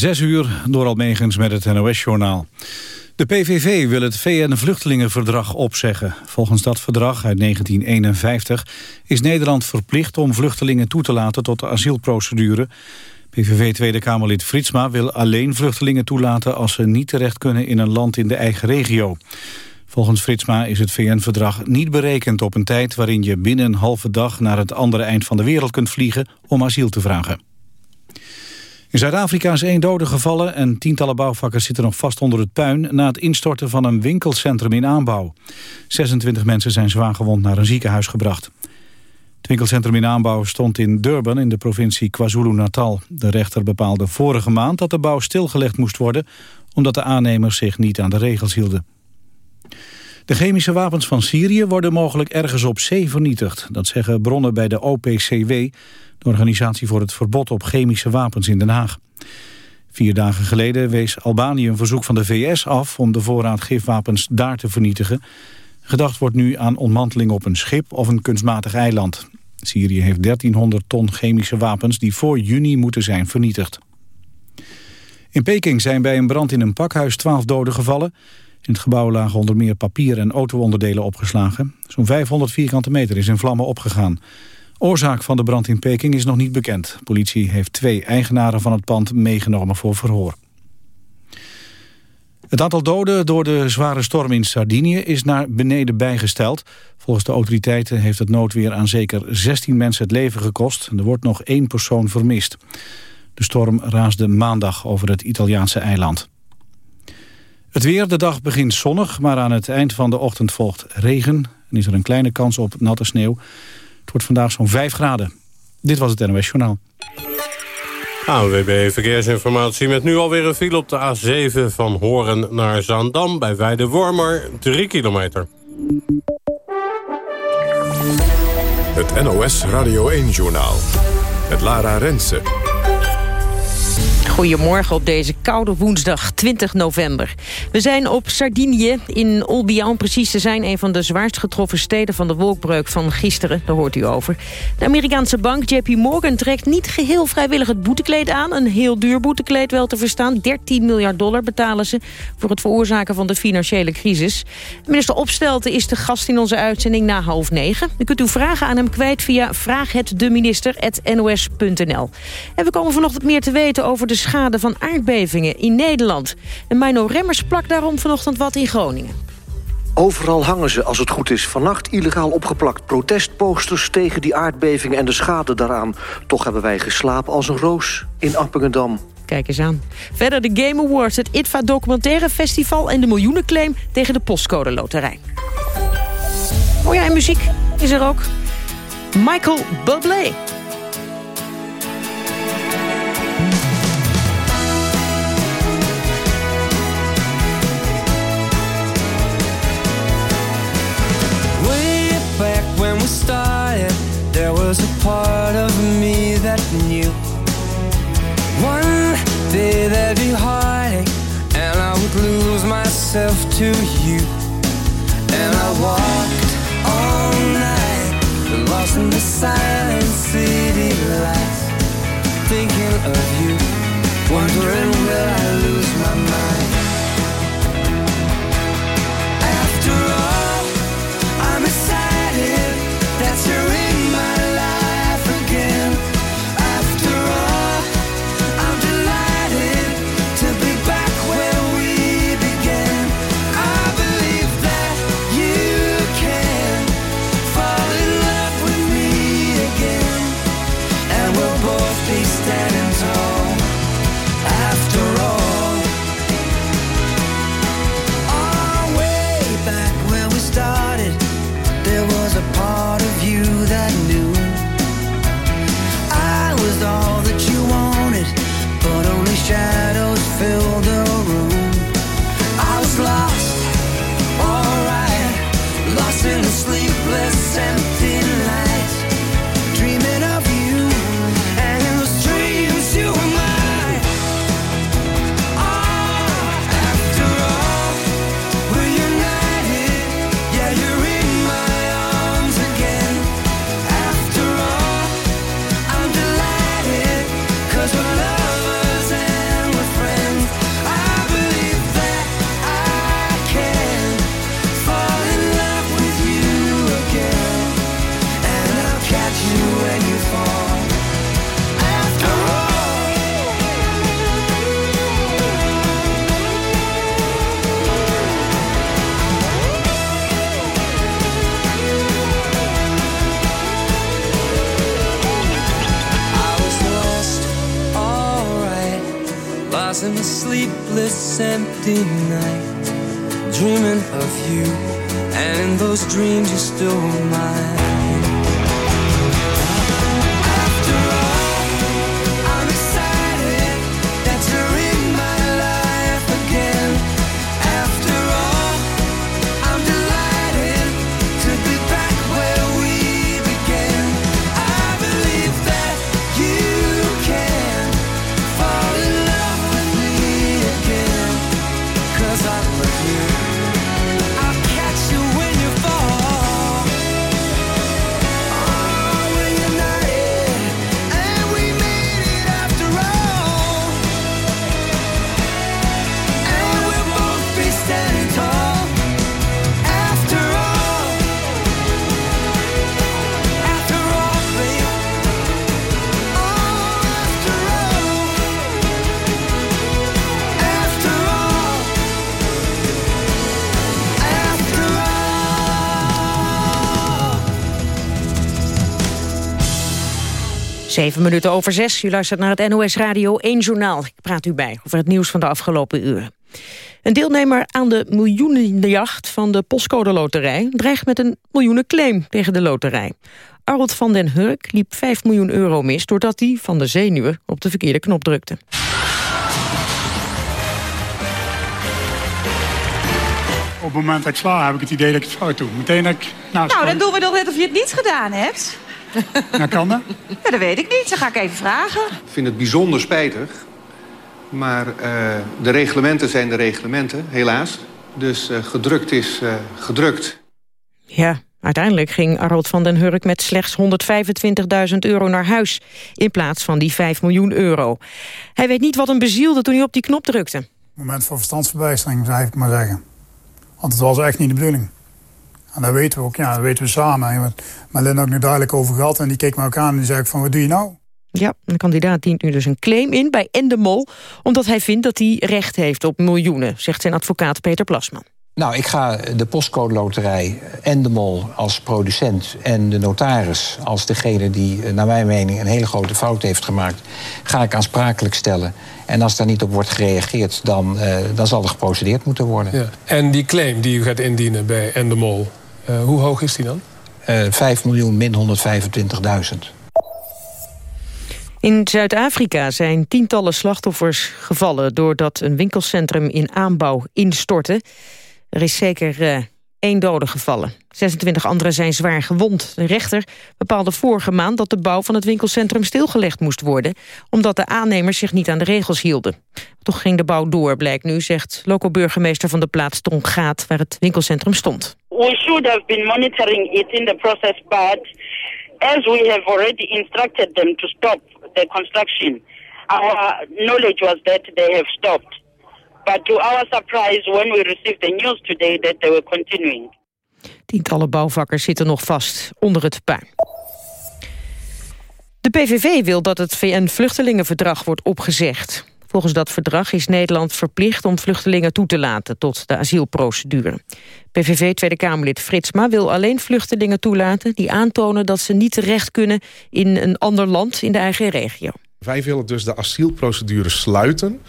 Zes uur door Almegens met het NOS-journaal. De PVV wil het VN-vluchtelingenverdrag opzeggen. Volgens dat verdrag uit 1951 is Nederland verplicht om vluchtelingen toe te laten tot de asielprocedure. PVV Tweede Kamerlid Fritsma wil alleen vluchtelingen toelaten als ze niet terecht kunnen in een land in de eigen regio. Volgens Fritsma is het VN-verdrag niet berekend op een tijd waarin je binnen een halve dag naar het andere eind van de wereld kunt vliegen om asiel te vragen. In Zuid-Afrika is één dode gevallen en tientallen bouwvakkers zitten nog vast onder het puin na het instorten van een winkelcentrum in aanbouw. 26 mensen zijn zwaargewond naar een ziekenhuis gebracht. Het winkelcentrum in aanbouw stond in Durban in de provincie KwaZulu-Natal. De rechter bepaalde vorige maand dat de bouw stilgelegd moest worden omdat de aannemers zich niet aan de regels hielden. De chemische wapens van Syrië worden mogelijk ergens op zee vernietigd. Dat zeggen bronnen bij de OPCW, de Organisatie voor het Verbod op Chemische Wapens in Den Haag. Vier dagen geleden wees Albanië een verzoek van de VS af... om de voorraad gifwapens daar te vernietigen. Gedacht wordt nu aan ontmanteling op een schip of een kunstmatig eiland. Syrië heeft 1300 ton chemische wapens die voor juni moeten zijn vernietigd. In Peking zijn bij een brand in een pakhuis 12 doden gevallen. In het gebouw lagen onder meer papier en auto-onderdelen opgeslagen. Zo'n 500 vierkante meter is in vlammen opgegaan. Oorzaak van de brand in Peking is nog niet bekend. Politie heeft twee eigenaren van het pand meegenomen voor verhoor. Het aantal doden door de zware storm in Sardinië is naar beneden bijgesteld. Volgens de autoriteiten heeft het noodweer aan zeker 16 mensen het leven gekost. Er wordt nog één persoon vermist. De storm raasde maandag over het Italiaanse eiland. Het weer, de dag begint zonnig, maar aan het eind van de ochtend volgt regen. En is er een kleine kans op natte sneeuw. Het wordt vandaag zo'n 5 graden. Dit was het NOS Journaal. ANWB Verkeersinformatie met nu alweer een file op de A7 van Horen naar Zaandam... bij Weide-Wormer, 3 kilometer. Het NOS Radio 1-journaal. Het Lara Rensen. Goedemorgen op deze koude woensdag 20 november. We zijn op Sardinië, in Olbia om precies te zijn... een van de zwaarst getroffen steden van de wolkbreuk van gisteren. Daar hoort u over. De Amerikaanse bank JP Morgan trekt niet geheel vrijwillig het boetekleed aan. Een heel duur boetekleed wel te verstaan. 13 miljard dollar betalen ze voor het veroorzaken van de financiële crisis. Minister Opstelten is de gast in onze uitzending na half negen. U kunt uw vragen aan hem kwijt via vraaghetdeminister.nos.nl. En we komen vanochtend meer te weten over de schade van aardbevingen in Nederland. En Mino Remmers plakt daarom vanochtend wat in Groningen. Overal hangen ze, als het goed is, vannacht illegaal opgeplakt protestposters tegen die aardbevingen en de schade daaraan. Toch hebben wij geslapen als een roos in Appingendam. Kijk eens aan. Verder de Game Awards, het ITVA Documentaire Festival... en de miljoenenclaim tegen de postcode loterij. Oh ja, en muziek is er ook. Michael Bublé. There was a part of me that knew one day there'd be heartache, and I would lose myself to you. And I walked all night, lost in the silent city lights, thinking of you, wondering will I lose my mind. Sleepless, empty night, dreaming of you, and in those dreams you're still mine. Zeven minuten over zes. U luistert naar het NOS Radio 1 Journaal. Ik praat u bij over het nieuws van de afgelopen uren. Een deelnemer aan de miljoenenjacht van de postcode loterij... dreigt met een miljoenenclaim tegen de loterij. Arold van den Hurk liep 5 miljoen euro mis... doordat hij van de zenuwen op de verkeerde knop drukte. Op het moment dat ik sla heb ik het idee dat ik het fout doe. Meteen dat ik naast Nou, dan doen we toch net of je het niet gedaan hebt. Nou, kan dat? Ja, dat weet ik niet. Dan ga ik even vragen. Ik vind het bijzonder spijtig. Maar uh, de reglementen zijn de reglementen, helaas. Dus uh, gedrukt is uh, gedrukt. Ja, uiteindelijk ging Arold van den Hurk met slechts 125.000 euro naar huis... in plaats van die 5 miljoen euro. Hij weet niet wat hem bezielde toen hij op die knop drukte. Moment voor verstandsverbijstering, zou ik maar zeggen. Want het was echt niet de bedoeling. En dat weten we ook, ja, dat weten we samen. Maar Lynn ook nu duidelijk over gehad en die keek me ook aan en die zei van, wat doe je nou? Ja, de kandidaat dient nu dus een claim in bij Endemol... omdat hij vindt dat hij recht heeft op miljoenen, zegt zijn advocaat Peter Plasman. Nou, ik ga de postcode loterij Endemol als producent... en de notaris als degene die, naar mijn mening... een hele grote fout heeft gemaakt... ga ik aansprakelijk stellen. En als daar niet op wordt gereageerd, dan, uh, dan zal er geprocedeerd moeten worden. Ja. En die claim die u gaat indienen bij Endemol... Uh, hoe hoog is die dan? Uh, 5 miljoen min 125.000. In Zuid-Afrika zijn tientallen slachtoffers gevallen... doordat een winkelcentrum in aanbouw instortte. Er is zeker uh, één dode gevallen. 26 anderen zijn zwaar gewond. De rechter bepaalde vorige maand dat de bouw van het winkelcentrum stilgelegd moest worden... omdat de aannemers zich niet aan de regels hielden. Toch ging de bouw door, blijkt nu, zegt loco-burgemeester van de plaats Ton Gaat... waar het winkelcentrum stond. We should have been monitoring it in the process, but as we have already instructed them to stop the construction, our knowledge was that they have stopped. But to our surprise, when we received the news today that they were continuing. Tientallen bouwvakkers zitten nog vast onder het puin. De PVV wil dat het VN-vluchtelingenverdrag wordt opgezegd. Volgens dat verdrag is Nederland verplicht om vluchtelingen toe te laten tot de asielprocedure. PVV Tweede Kamerlid Fritsma wil alleen vluchtelingen toelaten die aantonen dat ze niet terecht kunnen in een ander land in de eigen regio. Wij willen dus de asielprocedure sluiten.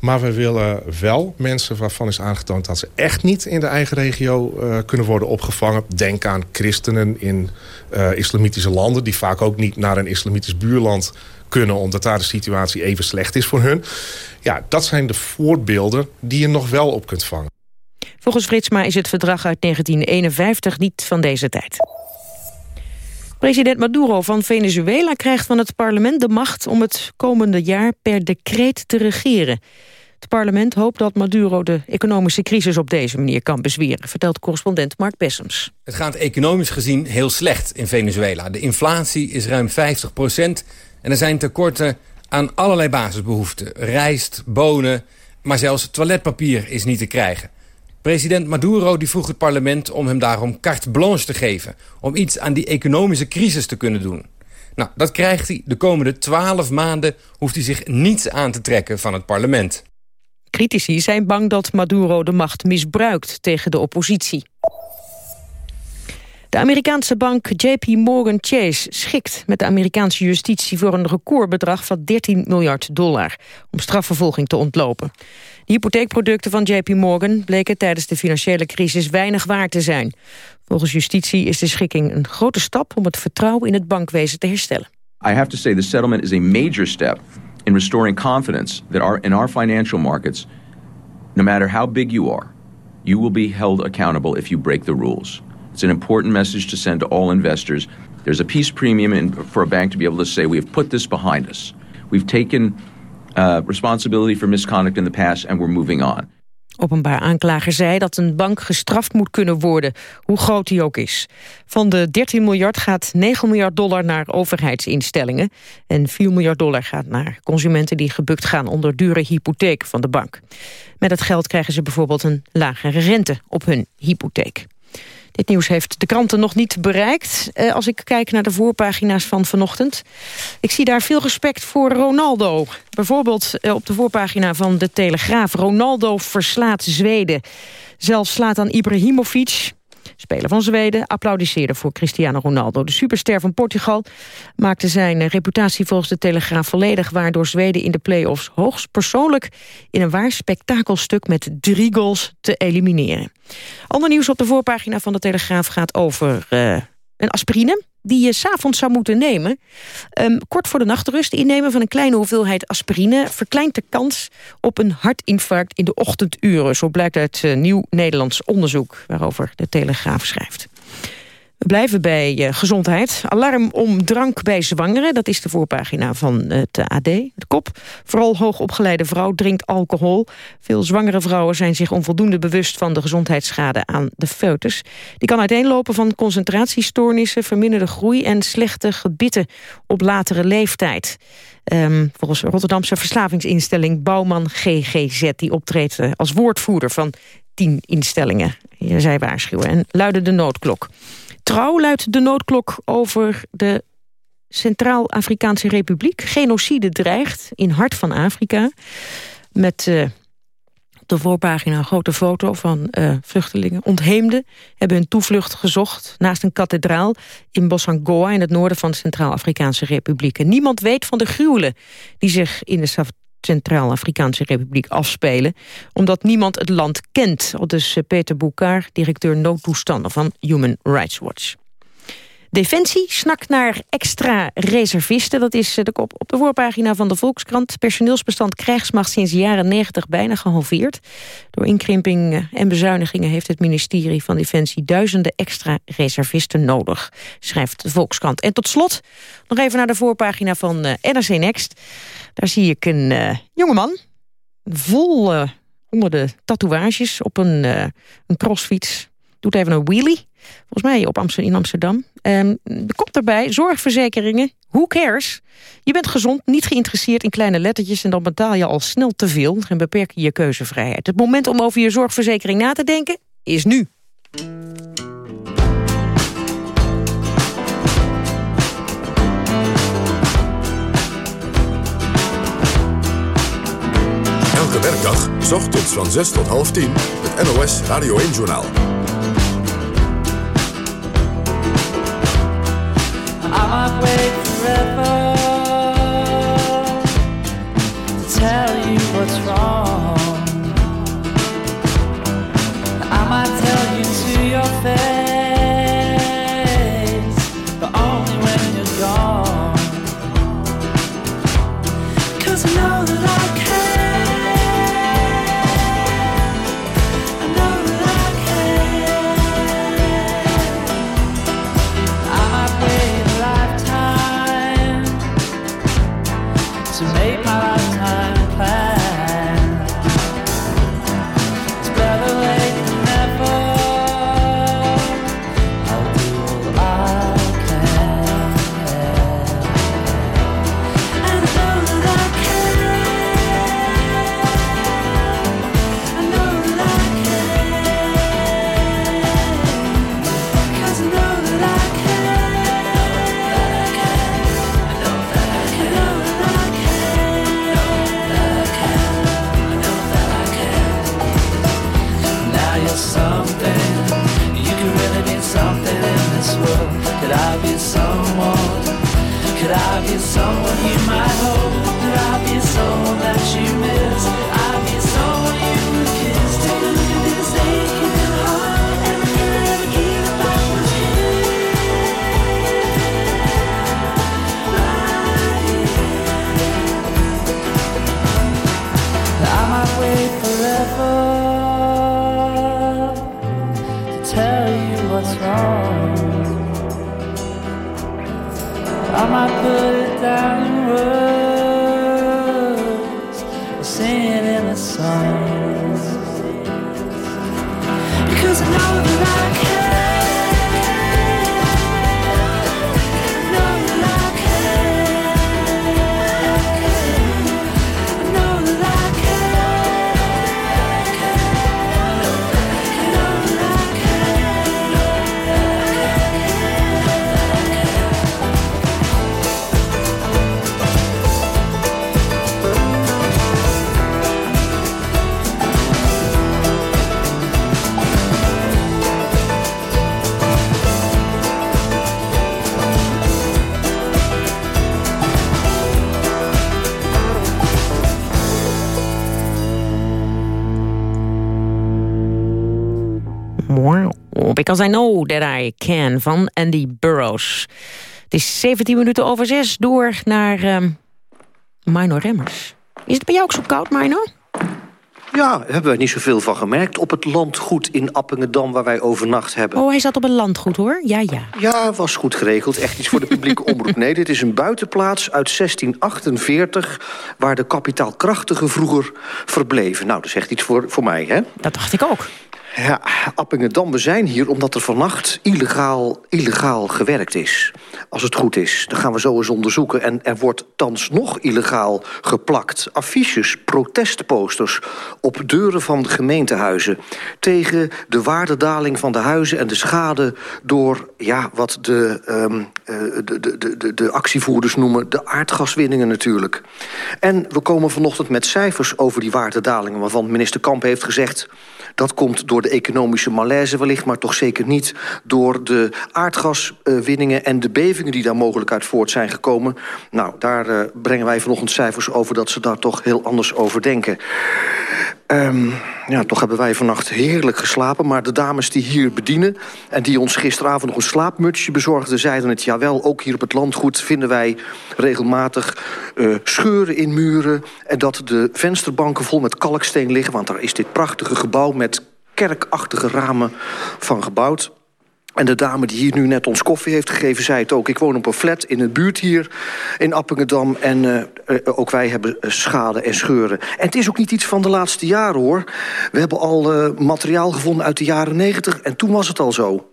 Maar we willen wel mensen waarvan is aangetoond dat ze echt niet in de eigen regio uh, kunnen worden opgevangen. Denk aan christenen in uh, islamitische landen die vaak ook niet naar een islamitisch buurland kunnen... omdat daar de situatie even slecht is voor hun. Ja, dat zijn de voorbeelden die je nog wel op kunt vangen. Volgens Fritsma is het verdrag uit 1951 niet van deze tijd. President Maduro van Venezuela krijgt van het parlement de macht... om het komende jaar per decreet te regeren. Het parlement hoopt dat Maduro de economische crisis op deze manier kan bezweren... vertelt correspondent Mark Bessems. Het gaat economisch gezien heel slecht in Venezuela. De inflatie is ruim 50 procent en er zijn tekorten aan allerlei basisbehoeften. Rijst, bonen, maar zelfs toiletpapier is niet te krijgen. President Maduro die vroeg het parlement om hem daarom carte blanche te geven... om iets aan die economische crisis te kunnen doen. Nou, dat krijgt hij. De komende twaalf maanden hoeft hij zich niets aan te trekken van het parlement. Critici zijn bang dat Maduro de macht misbruikt tegen de oppositie. De Amerikaanse bank JP Morgan Chase schikt met de Amerikaanse justitie voor een recordbedrag van 13 miljard dollar om strafvervolging te ontlopen. Hypotheekproducten van JP Morgan bleken tijdens de financiële crisis weinig waard te zijn. Volgens justitie is de schikking een grote stap om het vertrouwen in het bankwezen te herstellen. I have to say the settlement is a major step in restoring confidence that our, in our financial markets, no matter how big you are, you will be held accountable if you break the rules. It's an important message to send to all investors. There's a peace premium for a bank to be able to say, we have put this behind us. We've taken uh, responsibility for misconduct in the past and we're moving on. Openbaar aanklager zei dat een bank gestraft moet kunnen worden, hoe groot die ook is. Van de 13 miljard gaat 9 miljard dollar naar overheidsinstellingen... en 4 miljard dollar gaat naar consumenten die gebukt gaan onder dure hypotheek van de bank. Met het geld krijgen ze bijvoorbeeld een lagere rente op hun hypotheek. Dit nieuws heeft de kranten nog niet bereikt. Eh, als ik kijk naar de voorpagina's van vanochtend. Ik zie daar veel respect voor Ronaldo. Bijvoorbeeld eh, op de voorpagina van de Telegraaf. Ronaldo verslaat Zweden. Zelfs slaat aan Ibrahimovic speler van Zweden, applaudisseerde voor Cristiano Ronaldo. De superster van Portugal maakte zijn reputatie volgens de Telegraaf volledig... waardoor Zweden in de play-offs hoogst persoonlijk... in een waar spektakelstuk met drie goals te elimineren. Ander nieuws op de voorpagina van de Telegraaf gaat over uh, een aspirine die je s'avonds zou moeten nemen. Um, kort voor de nachtrust innemen van een kleine hoeveelheid aspirine... verkleint de kans op een hartinfarct in de ochtenduren. Zo blijkt uit uh, nieuw Nederlands onderzoek... waarover de Telegraaf schrijft. We blijven bij uh, gezondheid. Alarm om drank bij zwangeren. Dat is de voorpagina van het AD. De kop. Vooral hoogopgeleide vrouw drinkt alcohol. Veel zwangere vrouwen zijn zich onvoldoende bewust... van de gezondheidsschade aan de foetus. Die kan uiteenlopen van concentratiestoornissen... verminderde groei en slechte gebitten op latere leeftijd. Um, volgens Rotterdamse verslavingsinstelling Bouwman GGZ... die optreedt uh, als woordvoerder van tien instellingen. Zij waarschuwen en luiden de noodklok. Trouw luidt de noodklok over de Centraal-Afrikaanse Republiek. Genocide dreigt in hart van Afrika. Met uh, de voorpagina een grote foto van uh, vluchtelingen. Ontheemden hebben hun toevlucht gezocht naast een kathedraal in Bosangoa in het noorden van de Centraal-Afrikaanse Republiek. En niemand weet van de gruwelen die zich in de Centraal-Afrikaanse Republiek afspelen, omdat niemand het land kent. Al dus eh, Peter Boekaar, directeur noodtoestanden van Human Rights Watch. Defensie snakt naar extra reservisten. Dat is eh, de kop op de voorpagina van de Volkskrant. Personeelsbestand krijgsmacht sinds jaren 90 bijna gehalveerd. Door inkrimping eh, en bezuinigingen heeft het ministerie van Defensie duizenden extra reservisten nodig, schrijft de Volkskrant. En tot slot nog even naar de voorpagina van NRC Next. Daar zie ik een jongeman, vol onder de tatoeages op een, een crossfiets. Doet even een wheelie, volgens mij op Amsterdam, in Amsterdam. Um, komt daarbij, zorgverzekeringen, who cares? Je bent gezond, niet geïnteresseerd in kleine lettertjes... en dan betaal je al snel te veel en beperk je je keuzevrijheid. Het moment om over je zorgverzekering na te denken is nu. Elke werkdag, s ochtends van 6 tot half 10, het NOS Radio 1-journaal. Might wait forever to tell you what's wrong. I might tell you to your face, Because I know that I can van Andy Burroughs. Het is 17 minuten over 6 door naar um, Mino Remmers. Is het bij jou ook zo koud, Mino? Ja, daar hebben wij niet zoveel van gemerkt. Op het landgoed in Appingedam waar wij overnacht hebben. Oh, hij zat op een landgoed, hoor. Ja, ja. Ja, was goed geregeld. Echt iets voor de publieke omroep. Nee, dit is een buitenplaats uit 1648... waar de kapitaalkrachtigen vroeger verbleven. Nou, dat is echt iets voor, voor mij, hè? Dat dacht ik ook. Ja, Appingedam, we zijn hier omdat er vannacht illegaal, illegaal gewerkt is. Als het goed is, dan gaan we zo eens onderzoeken. En er wordt thans nog illegaal geplakt. Affiches, protestposters op deuren van gemeentehuizen... tegen de waardedaling van de huizen en de schade... door ja, wat de, um, de, de, de, de actievoerders noemen de aardgaswinningen natuurlijk. En we komen vanochtend met cijfers over die waardedalingen... waarvan minister Kamp heeft gezegd... dat komt door de economische malaise wellicht... maar toch zeker niet door de aardgaswinningen... en de bevingen die daar mogelijk uit voort zijn gekomen. Nou, daar uh, brengen wij vanochtend cijfers over... dat ze daar toch heel anders over denken. Um, ja, toch hebben wij vannacht heerlijk geslapen. Maar de dames die hier bedienen... en die ons gisteravond nog een slaapmutsje bezorgden... zeiden het, jawel, ook hier op het landgoed vinden wij regelmatig uh, scheuren in muren... en dat de vensterbanken vol met kalksteen liggen... want daar is dit prachtige gebouw met kerkachtige ramen van gebouwd. En de dame die hier nu net ons koffie heeft gegeven, zei het ook. Ik woon op een flat in het buurt hier in Appingedam. En uh, uh, ook wij hebben schade en scheuren. En het is ook niet iets van de laatste jaren, hoor. We hebben al materiaal gevonden uit de jaren negentig. En toen was het al zo.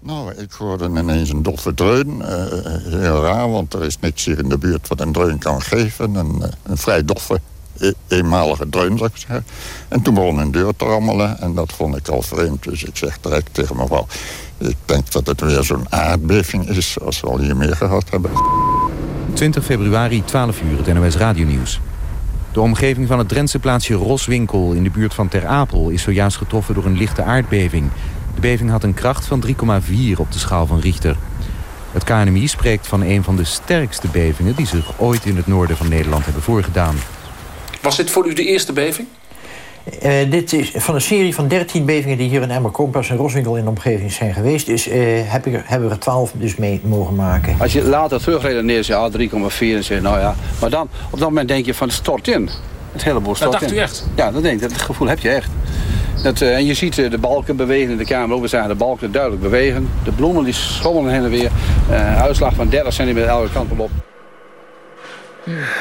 Nou, ik hoorde ineens een doffe dreun. heel raar, want er is niks hier in de buurt wat een dreun kan geven. Een, een vrij doffe eenmalige dreun, zou ik zeggen. En toen begon een deur te rammelen en dat vond ik al vreemd. Dus ik zeg direct tegen mevrouw... ik denk dat het weer zo'n aardbeving is, als we al hier meer gehad hebben. 20 februari, 12 uur, het NOS Radionieuws. De omgeving van het Drentse plaatsje Roswinkel in de buurt van Ter Apel... is zojuist getroffen door een lichte aardbeving. De beving had een kracht van 3,4 op de schaal van Richter. Het KNMI spreekt van een van de sterkste bevingen... die zich ooit in het noorden van Nederland hebben voorgedaan. Was dit voor u de eerste beving? Uh, dit is van een serie van 13 bevingen die hier in Emmer Kompas en Roswinkel in de omgeving zijn geweest. Dus uh, heb ik er, hebben we er 12 dus mee mogen maken. Als je later terugredeneert, zeg ah, 3,4 en zeg nou ja. Maar dan, op dat moment denk je van het stort in. Het hele boel stort dat dacht in. u echt? Ja, dat denk ik. Dat gevoel heb je echt. Dat, uh, en je ziet de balken bewegen in de kamer ook. We zagen de balken duidelijk bewegen. De bloemen die schommelen heen en weer. uitslag van 30 centimeter elke kant op.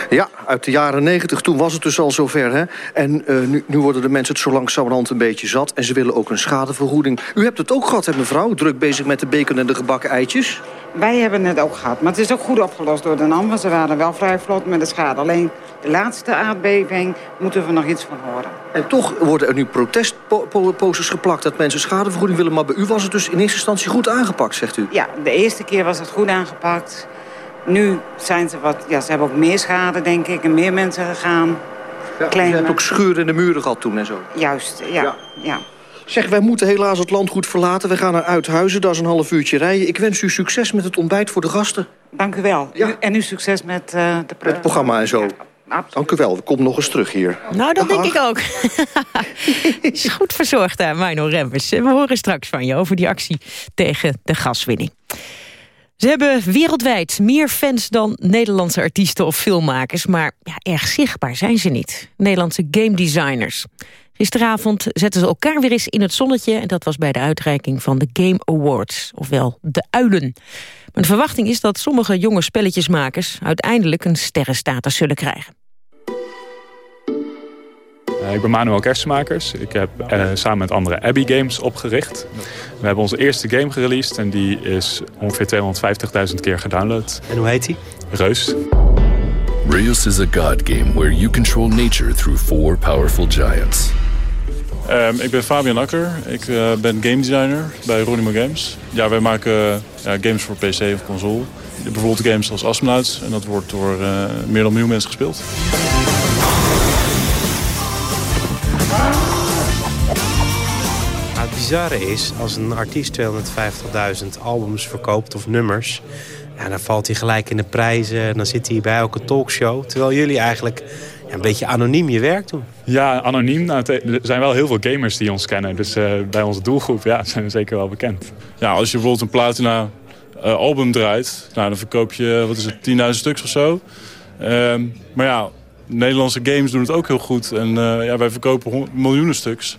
Ja, uit de jaren negentig, toen was het dus al zover. Hè? En uh, nu, nu worden de mensen het zo langzamerhand een beetje zat... en ze willen ook een schadevergoeding. U hebt het ook gehad, hè mevrouw? Druk bezig met de bacon en de gebakken eitjes? Wij hebben het ook gehad, maar het is ook goed opgelost door de NAM... want ze waren wel vrij vlot met de schade. Alleen de laatste aardbeving moeten we nog iets van horen. En toch worden er nu protestposters geplakt... dat mensen schadevergoeding willen, maar bij u was het dus in eerste instantie goed aangepakt, zegt u? Ja, de eerste keer was het goed aangepakt... Nu zijn ze wat, ja, ze hebben ook meer schade, denk ik, en meer mensen gegaan. Ja, je hebt ook scheuren in de muren gehad toen en zo. Juist, ja. ja. ja. Zeg, wij moeten helaas het landgoed verlaten. We gaan naar Uithuizen, dat is een half uurtje rijden. Ik wens u succes met het ontbijt voor de gasten. Dank u wel. Ja. U, en u succes met uh, de Het programma en zo. Ja, Dank u wel. We komen nog eens terug hier. Nou, dat Dag. denk ik ook. is goed verzorgd daar, Mino Rempers. We horen straks van je over die actie tegen de gaswinning. Ze hebben wereldwijd meer fans dan Nederlandse artiesten of filmmakers... maar ja, erg zichtbaar zijn ze niet. Nederlandse game designers. Gisteravond zetten ze elkaar weer eens in het zonnetje... en dat was bij de uitreiking van de Game Awards, ofwel de Uilen. Maar de verwachting is dat sommige jonge spelletjesmakers... uiteindelijk een sterrenstatus zullen krijgen. Uh, ik ben Manuel Kerstmakers. Ik heb uh, samen met anderen Abbey Games opgericht. We hebben onze eerste game gereleased en die is ongeveer 250.000 keer gedownload. En hoe heet die? Reus. Reus is a god game where you control nature through four powerful giants. Um, ik ben Fabian Akker. Ik uh, ben game designer bij Ronimo Games. Ja, wij maken ja, games voor PC of console. Bijvoorbeeld games als Asmonauts. En dat wordt door meer dan een miljoen mensen gespeeld. Bizarre is, als een artiest 250.000 albums verkoopt of nummers... Ja, dan valt hij gelijk in de prijzen en dan zit hij bij elke talkshow. Terwijl jullie eigenlijk ja, een beetje anoniem je werk doen. Ja, anoniem. Nou, er zijn wel heel veel gamers die ons kennen. Dus uh, bij onze doelgroep ja, zijn we zeker wel bekend. Ja, als je bijvoorbeeld een platina uh, album draait... Nou, dan verkoop je, wat is het, 10.000 stuks of zo. Uh, maar ja, Nederlandse games doen het ook heel goed. En uh, ja, wij verkopen miljoenen stuks.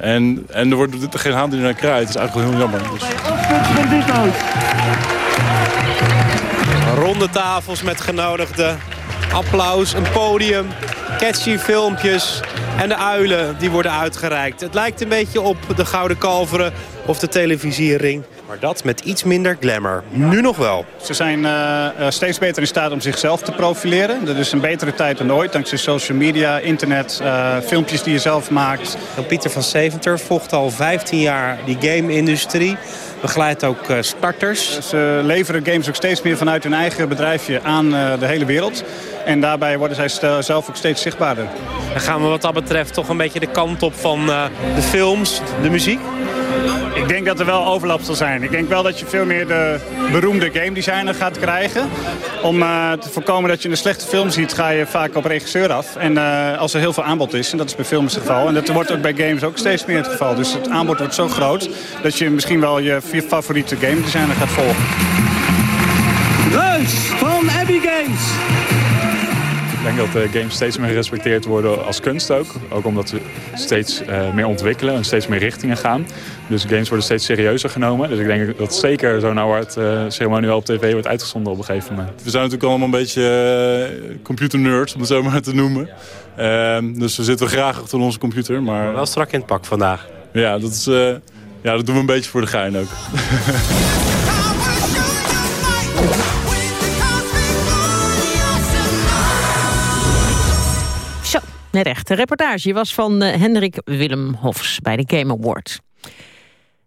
En, en er wordt geen hand die naar krijgt. Dat is eigenlijk heel jammer. Dus... Ronde tafels met genodigden. Applaus, een podium, catchy filmpjes en de uilen die worden uitgereikt. Het lijkt een beetje op de Gouden Kalveren of de televisiering. Maar dat met iets minder glamour. Nu nog wel. Ze zijn uh, steeds beter in staat om zichzelf te profileren. Dat is een betere tijd dan ooit. Dankzij social media, internet, uh, filmpjes die je zelf maakt. En Pieter van Seventer volgt al 15 jaar die game-industrie. Begeleidt ook uh, starters. Ze leveren games ook steeds meer vanuit hun eigen bedrijfje aan de hele wereld. En daarbij worden zij zelf ook steeds zichtbaarder. Dan gaan we wat dat betreft toch een beetje de kant op van de films, de muziek? Ik denk dat er wel overlap zal zijn. Ik denk wel dat je veel meer de beroemde game designer gaat krijgen. Om uh, te voorkomen dat je een slechte film ziet, ga je vaak op regisseur af. En uh, als er heel veel aanbod is, en dat is bij films het geval. En dat wordt ook bij games ook steeds meer het geval. Dus het aanbod wordt zo groot dat je misschien wel je favoriete game designer gaat volgen. Reus van Abbey Games. Ik denk dat uh, games steeds meer gerespecteerd worden als kunst ook. Ook omdat ze steeds uh, meer ontwikkelen en steeds meer richtingen gaan. Dus games worden steeds serieuzer genomen. Dus ik denk dat zeker zo'n award uh, ceremonieel op tv wordt uitgezonden op een gegeven moment. We zijn natuurlijk allemaal een beetje computernerds, om het zo maar te noemen. Ehm, dus we zitten graag achter onze computer. Maar wel strak in het pak vandaag. Ja, dat, is, ja, dat doen we een beetje voor de gein ook. Net echt. De reportage was van uh, Hendrik Willem Hofs bij de Game Awards.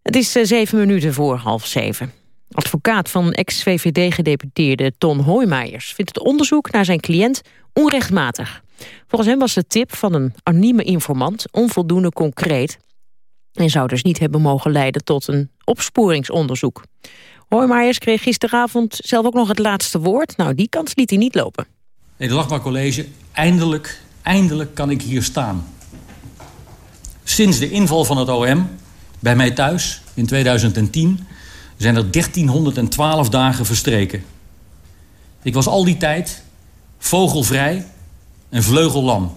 Het is uh, zeven minuten voor half zeven. Advocaat van ex-VVD-gedeputeerde Ton Hoijmeijers... vindt het onderzoek naar zijn cliënt onrechtmatig. Volgens hem was de tip van een anonieme informant onvoldoende concreet... en zou dus niet hebben mogen leiden tot een opsporingsonderzoek. Hoijmeijers kreeg gisteravond zelf ook nog het laatste woord. Nou, die kans liet hij niet lopen. Nederlandbaar College, eindelijk Eindelijk kan ik hier staan. Sinds de inval van het OM, bij mij thuis, in 2010... zijn er 1312 dagen verstreken. Ik was al die tijd vogelvrij en vleugellam.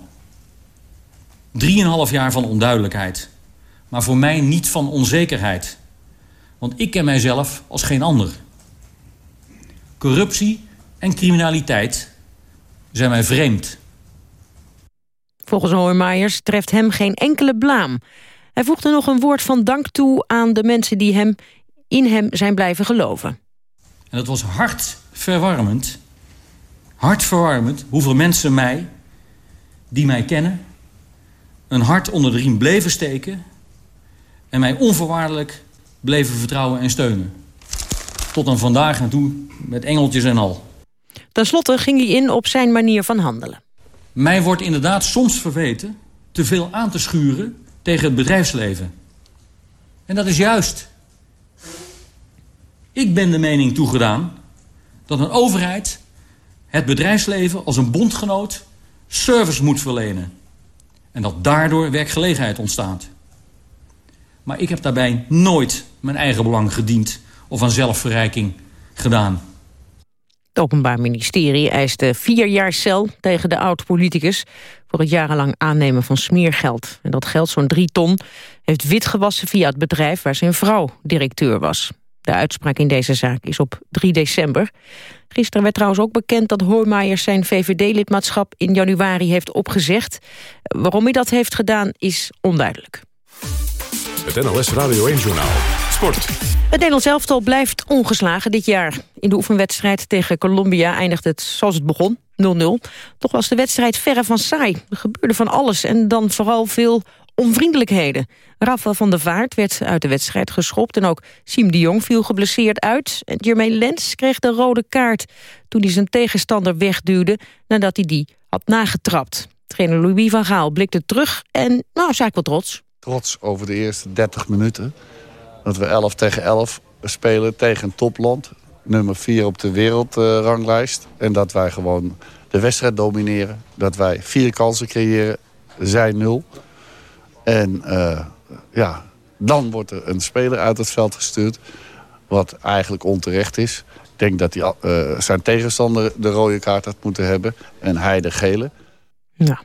Drieënhalf jaar van onduidelijkheid. Maar voor mij niet van onzekerheid. Want ik ken mijzelf als geen ander. Corruptie en criminaliteit zijn mij vreemd. Volgens Hoijmaiers treft hem geen enkele blaam. Hij voegde nog een woord van dank toe aan de mensen die hem in hem zijn blijven geloven. En dat was hartverwarmend. Hartverwarmend hoeveel mensen mij, die mij kennen... een hart onder de riem bleven steken... en mij onvoorwaardelijk bleven vertrouwen en steunen. Tot aan vandaag en toe met engeltjes en al. Ten slotte ging hij in op zijn manier van handelen. Mij wordt inderdaad soms verweten te veel aan te schuren tegen het bedrijfsleven. En dat is juist. Ik ben de mening toegedaan dat een overheid het bedrijfsleven als een bondgenoot service moet verlenen. En dat daardoor werkgelegenheid ontstaat. Maar ik heb daarbij nooit mijn eigen belang gediend of aan zelfverrijking gedaan. Het Openbaar Ministerie eiste vier jaar cel tegen de oud-politicus... voor het jarenlang aannemen van smeergeld. En dat geld, zo'n drie ton, heeft witgewassen via het bedrijf... waar zijn vrouw directeur was. De uitspraak in deze zaak is op 3 december. Gisteren werd trouwens ook bekend dat Hoijmaier zijn VVD-lidmaatschap in januari heeft opgezegd. Waarom hij dat heeft gedaan is onduidelijk. Het NLS Radio 1-journaal. Sport. Het Nederlands elftal blijft ongeslagen dit jaar. In de oefenwedstrijd tegen Colombia eindigt het zoals het begon, 0-0. Toch was de wedstrijd verre van saai. Er gebeurde van alles en dan vooral veel onvriendelijkheden. Rafa van der Vaart werd uit de wedstrijd geschopt... en ook Siem de Jong viel geblesseerd uit. En Jermaine Lens kreeg de rode kaart... toen hij zijn tegenstander wegduwde nadat hij die had nagetrapt. Trainer Louis van Gaal blikte terug en nou, zei ik wel trots. Trots over de eerste 30 minuten. Dat we 11 tegen 11 spelen tegen een topland. Nummer 4 op de wereldranglijst. en dat wij gewoon de wedstrijd domineren. Dat wij vier kansen creëren, zij nul. En uh, ja, dan wordt er een speler uit het veld gestuurd. Wat eigenlijk onterecht is. Ik denk dat hij, uh, zijn tegenstander de rode kaart had moeten hebben. En hij de gele. Ja,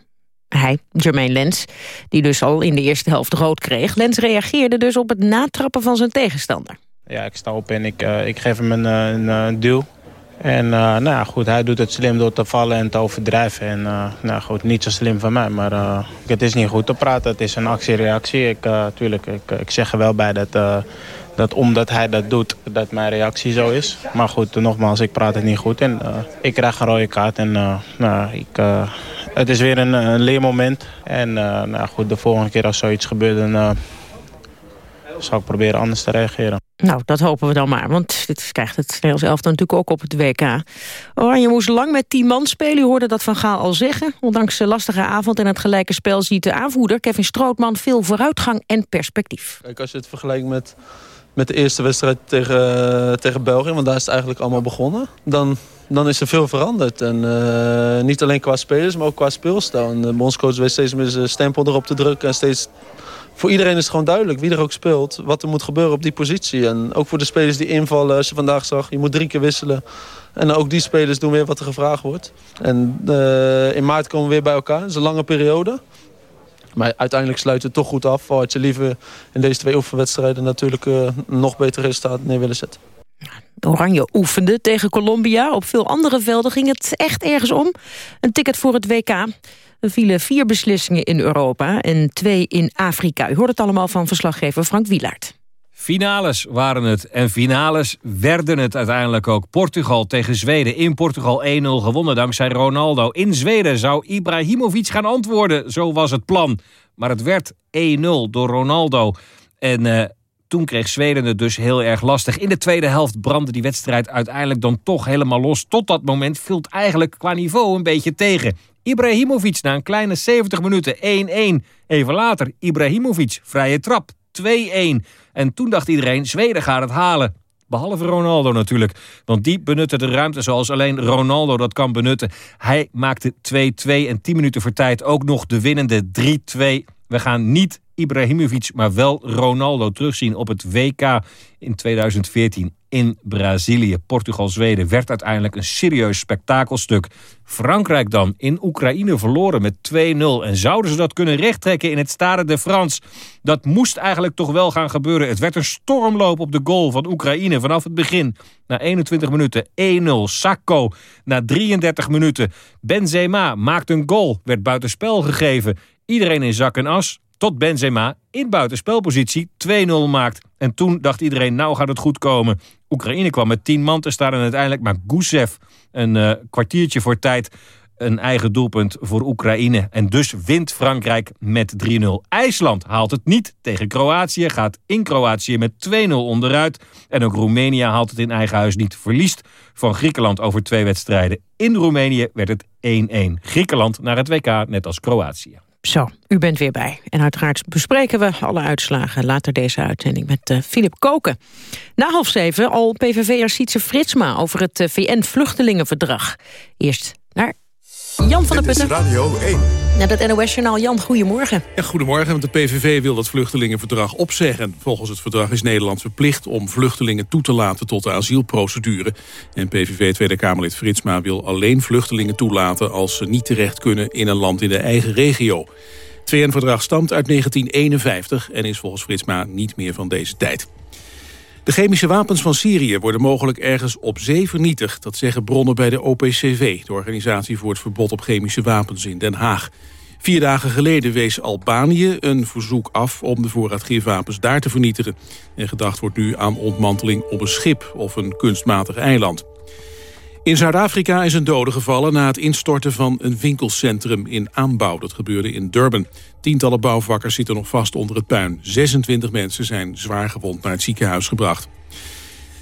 hij, Jermaine Lens, die dus al in de eerste helft rood kreeg. Lens reageerde dus op het natrappen van zijn tegenstander. Ja, ik sta op en ik, uh, ik geef hem een, een, een duw. En nou ja, goed, hij doet het slim door te vallen en te overdrijven. En nou goed, niet zo slim van mij, maar het is niet goed te praten. Het is een actie-reactie. Ik, tuurlijk, ik, ik zeg er wel bij dat, dat omdat hij dat doet, dat mijn reactie zo is. Maar goed, nogmaals, ik praat het niet goed. En ik krijg een rode kaart en nou, ik, het is weer een, een leermoment. En nou goed, de volgende keer als zoiets gebeurt, dan zal ik proberen anders te reageren. Nou, dat hopen we dan maar, want dit krijgt het Nederlands elftal natuurlijk ook op het WK. Oranje moest lang met 10 man spelen, u hoorde dat Van Gaal al zeggen. Ondanks de lastige avond en het gelijke spel ziet de aanvoerder Kevin Strootman veel vooruitgang en perspectief. Kijk, als je het vergelijkt met, met de eerste wedstrijd tegen, tegen België, want daar is het eigenlijk allemaal begonnen, dan, dan is er veel veranderd. En uh, niet alleen qua spelers, maar ook qua speelstijl. En de bondscoach weet steeds meer zijn stempel erop te drukken en steeds voor iedereen is het gewoon duidelijk, wie er ook speelt, wat er moet gebeuren op die positie. En ook voor de spelers die invallen, als je vandaag zag, je moet drie keer wisselen. En ook die spelers doen weer wat er gevraagd wordt. En uh, in maart komen we weer bij elkaar, dat is een lange periode. Maar uiteindelijk sluit het toch goed af. Had je liever in deze twee oefenwedstrijden natuurlijk uh, nog beter resultaat neer willen zetten. Oranje oefende tegen Colombia. Op veel andere velden ging het echt ergens om. Een ticket voor het WK. Er vielen vier beslissingen in Europa en twee in Afrika. U hoort het allemaal van verslaggever Frank Wielaert. Finales waren het en finales werden het uiteindelijk ook. Portugal tegen Zweden. In Portugal 1-0 gewonnen dankzij Ronaldo. In Zweden zou Ibrahimovic gaan antwoorden. Zo was het plan. Maar het werd 1-0 door Ronaldo. En uh, toen kreeg Zweden het dus heel erg lastig. In de tweede helft brandde die wedstrijd uiteindelijk dan toch helemaal los. Tot dat moment viel het eigenlijk qua niveau een beetje tegen. Ibrahimovic na een kleine 70 minuten 1-1. Even later Ibrahimovic, vrije trap 2-1. En toen dacht iedereen, Zweden gaat het halen. Behalve Ronaldo natuurlijk. Want die benutte de ruimte zoals alleen Ronaldo dat kan benutten. Hij maakte 2-2 en 10 minuten voor tijd ook nog de winnende 3-2. We gaan niet Ibrahimovic, maar wel Ronaldo terugzien op het WK in 2014 in Brazilië. Portugal-Zweden werd uiteindelijk een serieus spektakelstuk. Frankrijk dan in Oekraïne verloren met 2-0. En zouden ze dat kunnen rechttrekken in het Stade de France? Dat moest eigenlijk toch wel gaan gebeuren. Het werd een stormloop op de goal van Oekraïne vanaf het begin. Na 21 minuten 1-0. Sakko na 33 minuten. Benzema maakt een goal, werd buitenspel gegeven. Iedereen in zak en as. Tot Benzema in buitenspelpositie 2-0 maakt. En toen dacht iedereen, nou gaat het goed komen. Oekraïne kwam met 10 man te staan en uiteindelijk maar Gusev een uh, kwartiertje voor tijd een eigen doelpunt voor Oekraïne. En dus wint Frankrijk met 3-0. IJsland haalt het niet tegen Kroatië, gaat in Kroatië met 2-0 onderuit. En ook Roemenië haalt het in eigen huis niet. Verliest van Griekenland over twee wedstrijden. In Roemenië werd het 1-1. Griekenland naar het WK, net als Kroatië. Zo, u bent weer bij. En uiteraard bespreken we alle uitslagen later deze uitzending met Filip uh, Koken. Na half zeven al PVV'er Sietse Fritsma over het uh, VN-vluchtelingenverdrag. Eerst naar Jan van der Putten. Radio 1. Naar het NOS-journaal. Jan, goedemorgen. Ja, goedemorgen, want de PVV wil dat vluchtelingenverdrag opzeggen. Volgens het verdrag is Nederland verplicht om vluchtelingen toe te laten tot de asielprocedure. En PVV Tweede Kamerlid Fritsma wil alleen vluchtelingen toelaten als ze niet terecht kunnen in een land in de eigen regio. Het VN-verdrag stamt uit 1951 en is volgens Fritsma niet meer van deze tijd. De chemische wapens van Syrië worden mogelijk ergens op zee vernietigd. Dat zeggen bronnen bij de OPCV, de Organisatie voor het Verbod op Chemische Wapens in Den Haag. Vier dagen geleden wees Albanië een verzoek af om de voorraad gifwapens daar te vernietigen. En gedacht wordt nu aan ontmanteling op een schip of een kunstmatig eiland. In Zuid-Afrika is een dode gevallen na het instorten van een winkelcentrum in aanbouw. Dat gebeurde in Durban. Tientallen bouwvakkers zitten nog vast onder het puin. 26 mensen zijn zwaar gewond naar het ziekenhuis gebracht.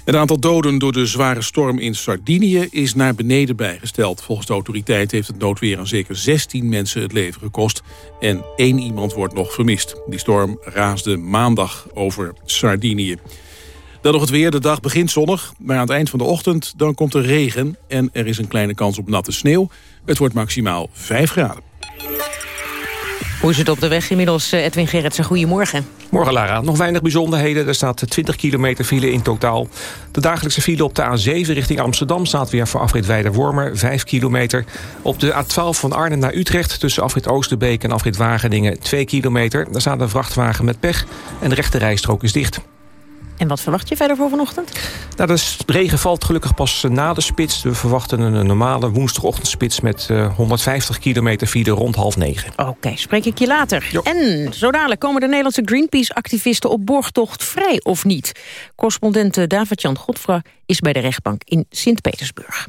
Het aantal doden door de zware storm in Sardinië is naar beneden bijgesteld. Volgens de autoriteit heeft het noodweer aan zeker 16 mensen het leven gekost. En één iemand wordt nog vermist. Die storm raasde maandag over Sardinië. Dan nog het weer. De dag begint zonnig, maar aan het eind van de ochtend dan komt er regen... en er is een kleine kans op natte sneeuw. Het wordt maximaal 5 graden. Hoe is het op de weg inmiddels, eh, Edwin Gerritsen? Goedemorgen. Morgen Lara, nog weinig bijzonderheden. Er staat 20 kilometer file in totaal. De dagelijkse file op de A7 richting Amsterdam staat weer voor afrit Weider-Wormer 5 kilometer. Op de A12 van Arnhem naar Utrecht tussen afrit Oosterbeek en afrit Wageningen 2 kilometer. Daar staat een vrachtwagen met pech en de rechte rijstrook is dicht. En wat verwacht je verder voor vanochtend? Nou, de regen valt gelukkig pas na de spits. We verwachten een normale woensdagochtendspits met 150 kilometer file rond half negen. Oké, spreek ik je later. En zo dadelijk komen de Nederlandse Greenpeace-activisten op borgtocht vrij of niet? Correspondent eh, David-Jan Godfra is bij de rechtbank in Sint-Petersburg.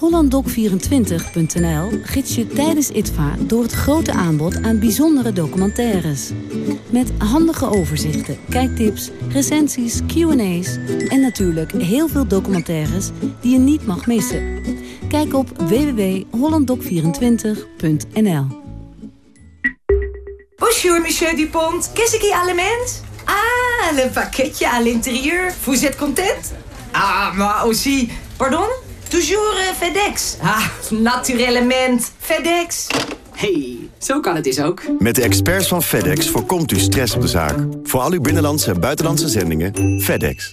HollandDoc24.nl gids je tijdens ITVA door het grote aanbod aan bijzondere documentaires. Met handige overzichten, kijktips, recensies, Q&A's en natuurlijk heel veel documentaires die je niet mag missen. Kijk op www.hollanddoc24.nl Bonjour, monsieur Dupont. Qu'est-ce qui allemand? Ah, le pakketje à l'intérieur. Vous êtes content? Ah, maar aussi... Pardon? Toujours uh, FedEx. Ah, naturellement. FedEx. hey, zo kan het dus ook. Met de experts van FedEx voorkomt u stress op de zaak. Voor al uw binnenlandse en buitenlandse zendingen, FedEx.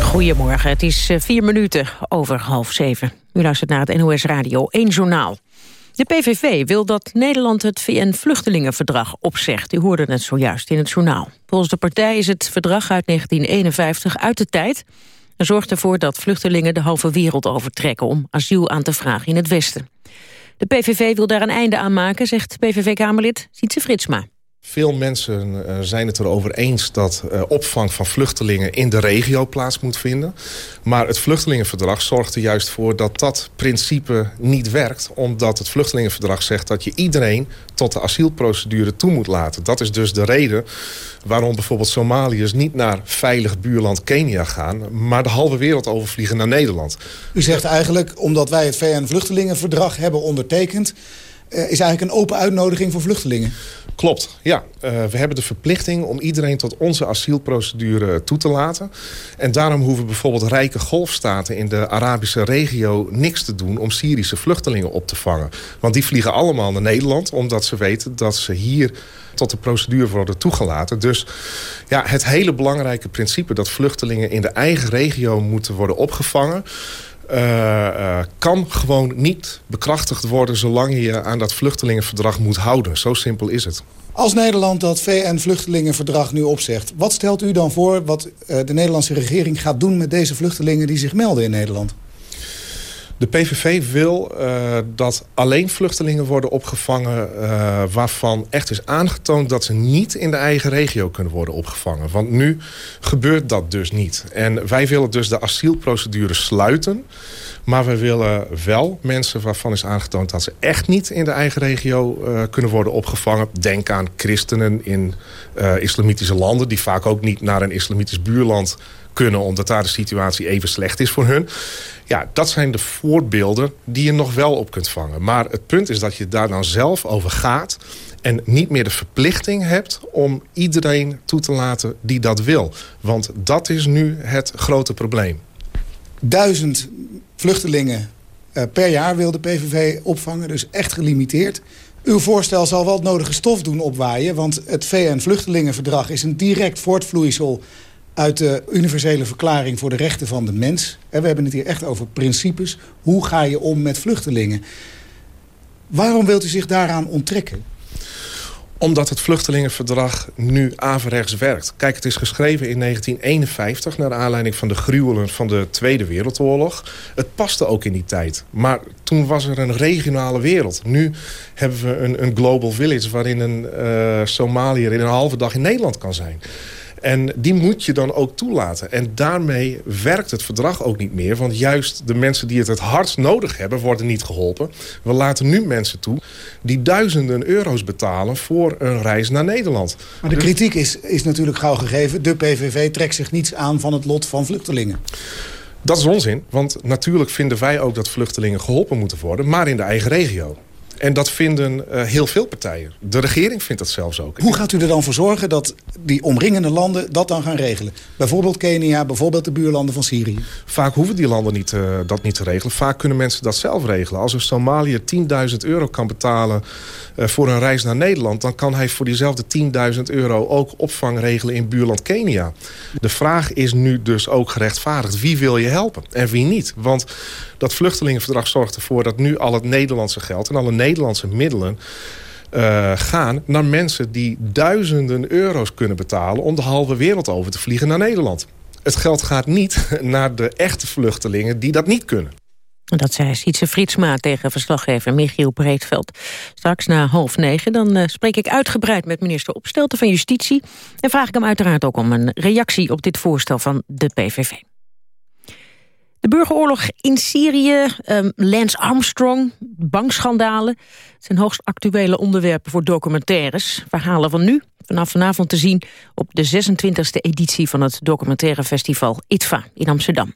Goedemorgen, het is eh, vier minuten over half zeven. U luistert naar het NOS Radio 1 Journaal. De PVV wil dat Nederland het VN-vluchtelingenverdrag opzegt. U hoorde het zojuist in het journaal. Volgens de partij is het verdrag uit 1951 uit de tijd... en zorgt ervoor dat vluchtelingen de halve wereld overtrekken... om asiel aan te vragen in het Westen. De PVV wil daar een einde aan maken, zegt PVV-Kamerlid Sietse Fritsma. Veel mensen uh, zijn het erover eens dat uh, opvang van vluchtelingen in de regio plaats moet vinden. Maar het vluchtelingenverdrag zorgt er juist voor dat dat principe niet werkt. Omdat het vluchtelingenverdrag zegt dat je iedereen tot de asielprocedure toe moet laten. Dat is dus de reden waarom bijvoorbeeld Somaliërs niet naar veilig buurland Kenia gaan... maar de halve wereld overvliegen naar Nederland. U zegt eigenlijk, omdat wij het VN-vluchtelingenverdrag hebben ondertekend... Uh, is eigenlijk een open uitnodiging voor vluchtelingen. Klopt, ja. Uh, we hebben de verplichting om iedereen tot onze asielprocedure toe te laten. En daarom hoeven bijvoorbeeld rijke golfstaten in de Arabische regio niks te doen om Syrische vluchtelingen op te vangen. Want die vliegen allemaal naar Nederland omdat ze weten dat ze hier tot de procedure worden toegelaten. Dus ja, het hele belangrijke principe dat vluchtelingen in de eigen regio moeten worden opgevangen... uh, kan gewoon niet bekrachtigd worden... zolang je aan dat vluchtelingenverdrag moet houden. Zo simpel is het. Als Nederland dat VN-vluchtelingenverdrag nu opzegt... wat stelt u dan voor wat de Nederlandse regering gaat doen... met deze vluchtelingen die zich melden in Nederland? De PVV wil uh, dat alleen vluchtelingen worden opgevangen... Uh, waarvan echt is aangetoond dat ze niet in de eigen regio kunnen worden opgevangen. Want nu gebeurt dat dus niet. En wij willen dus de asielprocedure sluiten... Maar we willen wel mensen waarvan is aangetoond dat ze echt niet in de eigen regio uh, kunnen worden opgevangen. Denk aan christenen in islamitische landen die vaak ook niet naar een islamitisch buurland kunnen... omdat daar de situatie even slecht is voor hun. Ja, dat zijn de voorbeelden die je nog wel op kunt vangen. Maar het punt is dat je daar dan zelf over gaat... en niet meer de verplichting hebt om iedereen toe te laten die dat wil. Want dat is nu het grote probleem. Duizend vluchtelingen uh, per jaar wil de PVV opvangen, dus echt gelimiteerd. Uw voorstel zal wel het nodige stof doen opwaaien... want het VN-vluchtelingenverdrag is een direct voortvloeisel uit de universele verklaring voor de rechten van de mens. We hebben het hier echt over principes. Hoe ga je om met vluchtelingen? Waarom wilt u zich daaraan onttrekken? Omdat het vluchtelingenverdrag nu averechts werkt. Kijk, het is geschreven in 1951... naar aanleiding van de gruwelen van de Tweede Wereldoorlog. Het paste ook in die tijd. Maar toen was er een regionale wereld. Nu hebben we een, een global village... waarin een uh, Somaliër in een halve dag in Nederland kan zijn. En die moet je dan ook toelaten. En daarmee werkt het verdrag ook niet meer. Want juist de mensen die het het hardst nodig hebben... worden niet geholpen. We laten nu mensen toe die duizenden euro's betalen... voor een reis naar Nederland. Maar de kritiek is, is natuurlijk gauw gegeven. De PVV trekt zich niets aan van het lot van vluchtelingen. Dat is onzin, want natuurlijk vinden wij ook dat vluchtelingen geholpen moeten worden... maar in de eigen regio. En dat vinden uh, heel veel partijen. De regering vindt dat zelfs ook. Hoe gaat u er dan voor zorgen dat die omringende landen dat dan gaan regelen? Bijvoorbeeld Kenia, bijvoorbeeld de buurlanden van Syrië. Vaak hoeven die landen niet, uh, dat niet te regelen. Vaak kunnen mensen dat zelf regelen. Als een Somaliër 10.000 euro kan betalen uh, voor een reis naar Nederland... dan kan hij voor diezelfde 10.000 euro ook opvang regelen in buurland Kenia. De vraag is nu dus ook gerechtvaardigd. Wie wil je helpen en wie niet? Want dat vluchtelingenverdrag zorgt ervoor dat nu al het Nederlandse geld... en alle Nederlandse middelen uh, gaan naar mensen die duizenden euro's kunnen betalen... om de halve wereld over te vliegen naar Nederland. Het geld gaat niet naar de echte vluchtelingen die dat niet kunnen. Dat zei Sietse Fritsma tegen verslaggever Michiel Breedveld. Straks na half negen dan uh, spreek ik uitgebreid met minister Opstelten van Justitie... en vraag ik hem uiteraard ook om een reactie op dit voorstel van de PVV. De burgeroorlog in Syrië, um, Lance Armstrong, bankschandalen... zijn hoogst actuele onderwerpen voor documentaires. Verhalen van nu, vanaf vanavond te zien... op de 26e editie van het documentaire festival ITVA in Amsterdam.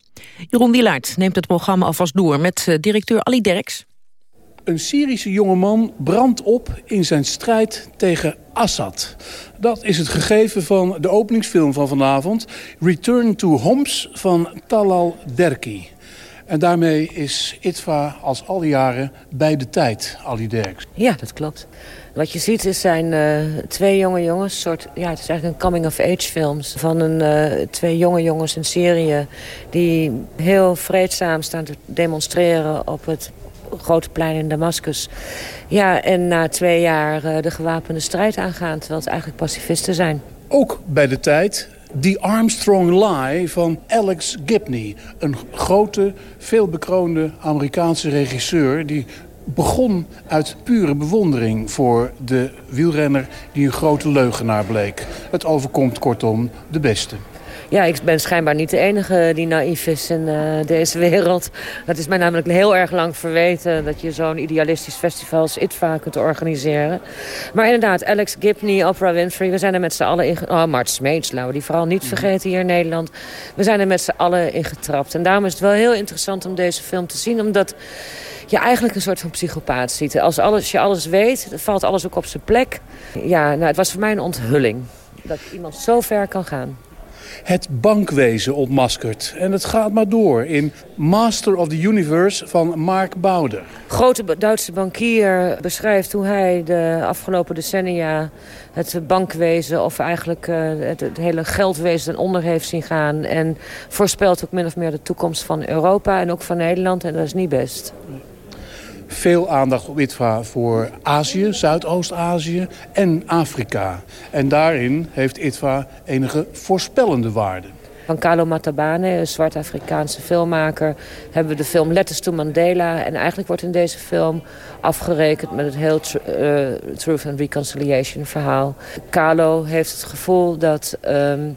Jeroen Wielaert neemt het programma alvast door met uh, directeur Ali Derks. Een Syrische jongeman brandt op in zijn strijd tegen Assad. Dat is het gegeven van de openingsfilm van vanavond. Return to Homs van Talal Derki. En daarmee is ITVA als al die jaren bij de tijd, Ali Derks. Ja, dat klopt. Wat je ziet is zijn uh, twee jonge jongens. Soort, ja, het is eigenlijk een coming-of-age films. Van een, uh, twee jonge jongens in Syrië. Die heel vreedzaam staan te demonstreren op het grote plein in Damascus. Ja, en na twee jaar uh, de gewapende strijd aangaan... terwijl het eigenlijk pacifisten zijn. Ook bij de tijd The Armstrong Lie van Alex Gibney. Een grote, veelbekroonde Amerikaanse regisseur... die begon uit pure bewondering voor de wielrenner... die een grote leugenaar bleek. Het overkomt kortom de beste. Ja, ik ben schijnbaar niet de enige die naïef is in uh, deze wereld. Het is mij namelijk heel erg lang verweten... dat je zo'n idealistisch festival als ITVA kunt organiseren. Maar inderdaad, Alex Gibney, Oprah Winfrey... we zijn er met z'n allen in... Oh, Mart Smeets, laten we die vooral niet vergeten hier in Nederland. We zijn er met z'n allen in getrapt. En daarom is het wel heel interessant om deze film te zien... omdat je eigenlijk een soort van psychopaat ziet. Als, alles, als je alles weet, valt alles ook op zijn plek. Ja, nou, het was voor mij een onthulling. Dat iemand zo ver kan gaan. Het bankwezen ontmaskerd. En het gaat maar door in Master of the Universe van Mark Bouder. Grote Duitse bankier beschrijft hoe hij de afgelopen decennia het bankwezen of eigenlijk uh, het, het, hele geldwezen onder heeft zien gaan. En voorspelt ook min of meer de toekomst van Europa en ook van Nederland. En dat is niet best. Veel aandacht op ITVA voor Azië, Zuidoost-Azië en Afrika. En daarin heeft ITVA enige voorspellende waarde. Van Carlo Matabane, een zwart-Afrikaanse filmmaker... hebben we de film Letters to Mandela. En eigenlijk wordt in deze film afgerekend met het heel uh, Truth and Reconciliation verhaal. Carlo heeft het gevoel dat um,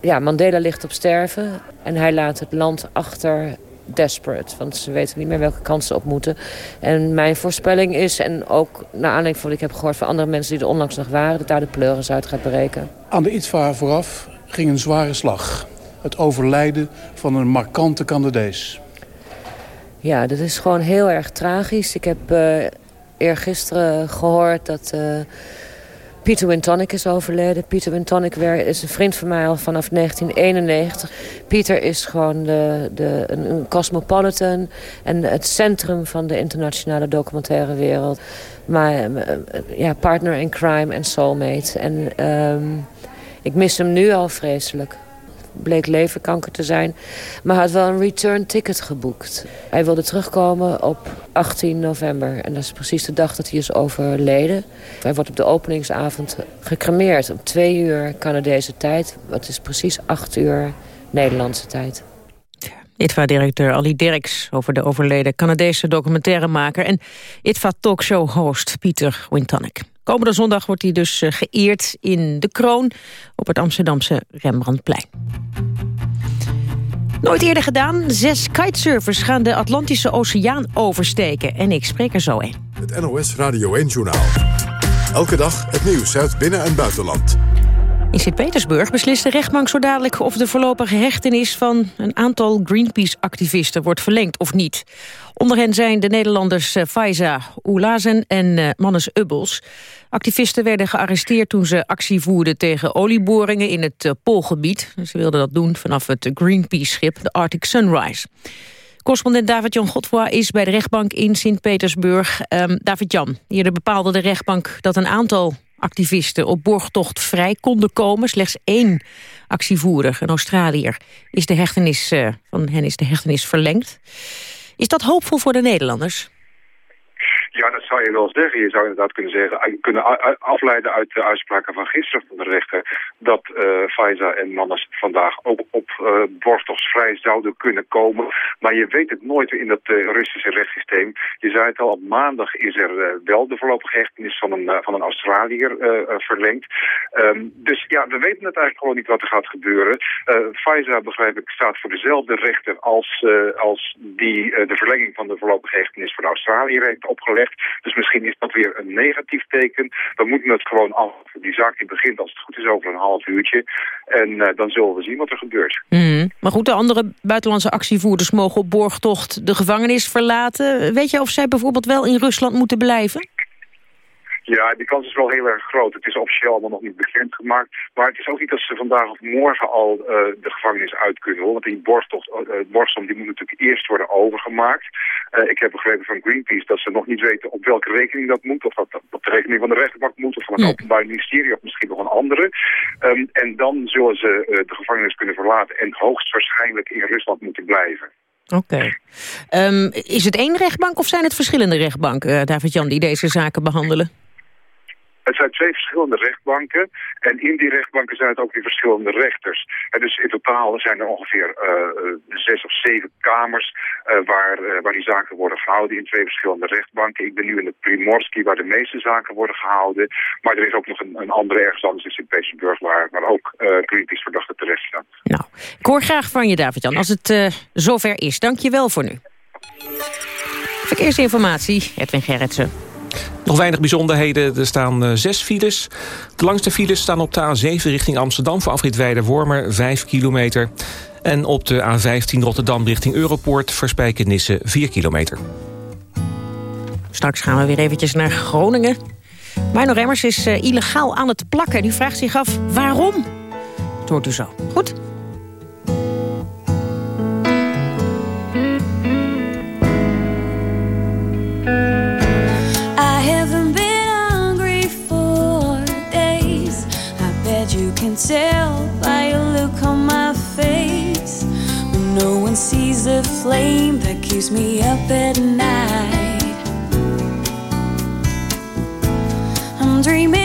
ja, Mandela ligt op sterven. En hij laat het land achter desperate. Want ze weten niet meer welke kant ze op moeten. En mijn voorspelling is, en ook naar aanleiding van wat ik heb gehoord van andere mensen die er onlangs nog waren... dat daar de pleuris uit gaat breken. Aan de ITVA vooraf ging een zware slag. Het overlijden van een markante Canadees. Ja, dat is gewoon heel erg tragisch. Ik heb uh, eergisteren gehoord dat... Uh, Peter Wintonic is overleden. Peter Wintonic is een vriend van mij al vanaf 1991. Pieter is gewoon de, de, een, cosmopolitan en het centrum van de internationale documentaire wereld. Maar eh, ja, partner in crime en soulmate. En um, ik mis hem nu al vreselijk bleek leverkanker te zijn. Maar had wel een return ticket geboekt. Hij wilde terugkomen op 18 november. En dat is precies de dag dat hij is overleden. Hij wordt op de openingsavond gecremeerd. Om twee uur Canadese tijd. Dat is precies acht uur Nederlandse tijd. ITVA-directeur Ali Derks over de overleden Canadese documentairemaker... en ITVA-talkshow-host Pieter Wintonic. Komende zondag wordt hij dus eh, geëerd in de kroon op het Amsterdamse Rembrandtplein. Nooit eerder gedaan. Zes kitesurfers gaan de Atlantische Oceaan oversteken. En ik spreek er zo een. Het NOS Radio 1-journaal. Elke dag het nieuws uit binnen- en buitenland. In Sint-Petersburg beslist de rechtbank zo dadelijk of de voorlopige hechtenis van een aantal Greenpeace-activisten wordt verlengd of niet. Onder hen zijn de Nederlanders eh, Faiza Oelazen en uh, Mannes Ubbels. Activisten werden gearresteerd toen ze actie voerden tegen olieboringen in het uh, Poolgebied. Ze wilden dat doen vanaf het Greenpeace-schip, de Arctic Sunrise. Correspondent David-Jan Godfroy is bij de rechtbank in Sint-Petersburg. Um, David-Jan, hier bepaalde de rechtbank dat een aantal activisten op borgtocht vrij konden komen. Slechts één actievoerder, een Australiër, is de hechtenis, uh, van hen is de hechtenis verlengd. Is dat hoopvol voor de Nederlanders? Je. Je zou inderdaad kunnen zeggen, kunnen afleiden uit de uitspraken van gisteren van de rechter dat uh, Faiza en Mannes vandaag ook op uh, borgtochtsvrij zouden kunnen komen. Maar je weet het nooit in dat Russische rechtssysteem. Je zei het al, op maandag is er wel de voorlopige hechtenis van een, van een Australiër verlengd. Um, dus ja, we weten het eigenlijk gewoon niet wat er gaat gebeuren. Faiza, begrijp ik, staat voor dezelfde rechter als, als die de verlenging van de voorlopige hechtenis voor de Australiër heeft opgelegd. Dus misschien is dat weer een negatief teken. We moeten het gewoon af. Die zaak die begint als het goed is over een half uurtje. En uh, dan zullen we zien wat er gebeurt. Mm. Maar goed, de andere buitenlandse actievoerders mogen op borgtocht de gevangenis verlaten. Weet je of zij bijvoorbeeld wel in Rusland moeten blijven? Ja, die kans is wel heel erg groot. Het is officieel allemaal nog niet bekendgemaakt. Maar het is ook niet dat ze vandaag of morgen al uh, de gevangenis uit kunnen. Hoor. Want die borgtocht, uh, borgsom die moet natuurlijk eerst worden overgemaakt. Uh, ik heb begrepen van Greenpeace dat ze nog niet weten op welke rekening dat moet. Of dat op de rekening van de rechtbank moet. Of van het Openbaar Ministerie of misschien nog een andere. Um, en dan zullen ze de gevangenis kunnen verlaten. En hoogstwaarschijnlijk in Rusland moeten blijven. Oké. Okay. Um, is het één rechtbank of zijn het verschillende rechtbanken, David-Jan, die deze zaken behandelen? Het zijn twee verschillende rechtbanken. En in die rechtbanken zijn het ook weer verschillende rechters. En dus in totaal zijn er ongeveer uh, zes of zeven kamers uh, waar, waar die zaken worden gehouden in twee verschillende rechtbanken. Ik ben nu in de Primorski waar de meeste zaken worden gehouden. Maar er is ook nog een, een andere ergens anders in Sint-Petersburg waar, waar ook Greenpeace verdachten terecht staan. Nou, ik hoor graag van je David-Jan als het zover is. Dank je wel voor nu. Verkeersinformatie, Edwin Gerritsen. Nog weinig bijzonderheden. Er staan uh, zes files. De langste files staan op de A7 richting Amsterdam... voor afrit Weide-Wormer, 5 kilometer. En op de A15 Rotterdam richting Europoort... voor Spijkenisse, 4 kilometer. Straks gaan we weer eventjes naar Groningen. Mino Remmers is uh, illegaal aan het plakken. Die vraagt zich af waarom. Dat hoort u zo. Goed? Can tell by your look on my face. When no one sees the flame that keeps me up at night. I'm dreaming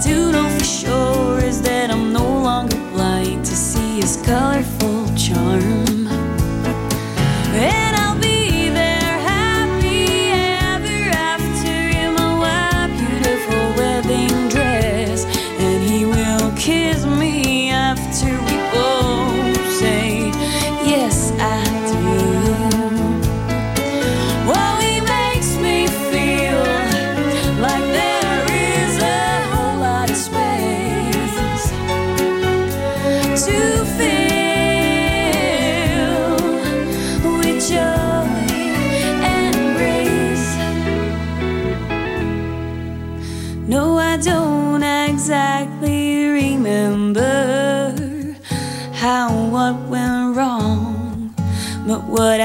do